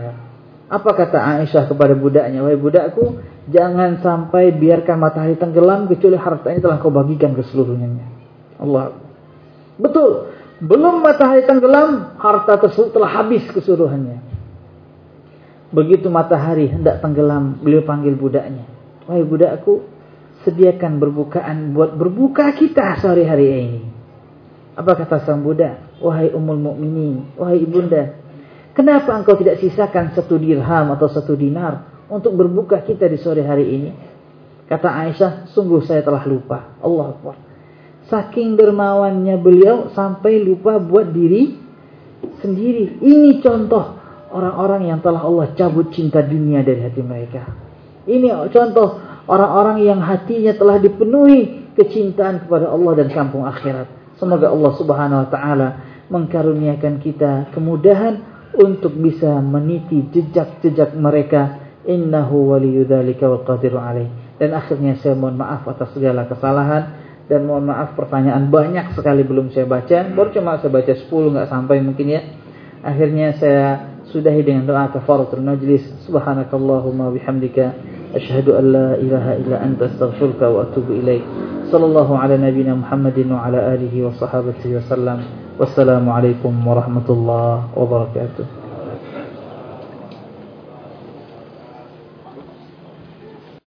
Apa kata Aisyah kepada budaknya? Wahai budakku, jangan sampai biarkan matahari tenggelam kecuali harta ini telah kau bagikan ke seluruhnya. Allah. Betul. Belum matahari tenggelam, harta tersebut telah habis keseluruhannya. Begitu matahari hendak tenggelam, beliau panggil budaknya. Wahai budakku, sediakan berbukaan buat berbuka kita sehari hari ini. Apa kata sang budak? Wahai umul mukminin, wahai ibunda, kenapa engkau tidak sisakan satu dirham atau satu dinar untuk berbuka kita di sore hari ini? Kata Aisyah, sungguh saya telah lupa. Allah Akbar. Saking dermawannya beliau sampai lupa buat diri sendiri. Ini contoh orang-orang yang telah Allah cabut cinta dunia dari hati mereka. Ini contoh orang-orang yang hatinya telah dipenuhi kecintaan kepada Allah dan kampung akhirat. Semoga Allah Subhanahu wa taala mengkaruniakan kita kemudahan untuk bisa meniti jejak-jejak mereka. Innahu waliyudzalika wal qadiru alaih. Dan akhirnya saya mohon maaf atas segala kesalahan dan mohon maaf pertanyaan banyak sekali belum saya baca. Baru cuma saya baca 10 nggak sampai mungkin ya. Akhirnya saya sudahi dengan doa kafaratul majlis subhanakallahumma bihamdika asyhadu an la ilaha illa anta astaghfiruka wa atubu ilaik sallallahu ala nabiyyina muhammadin wa ala alihi wa sahbihi wasallam wassalamu alaikum warahmatullahi wabarakatuh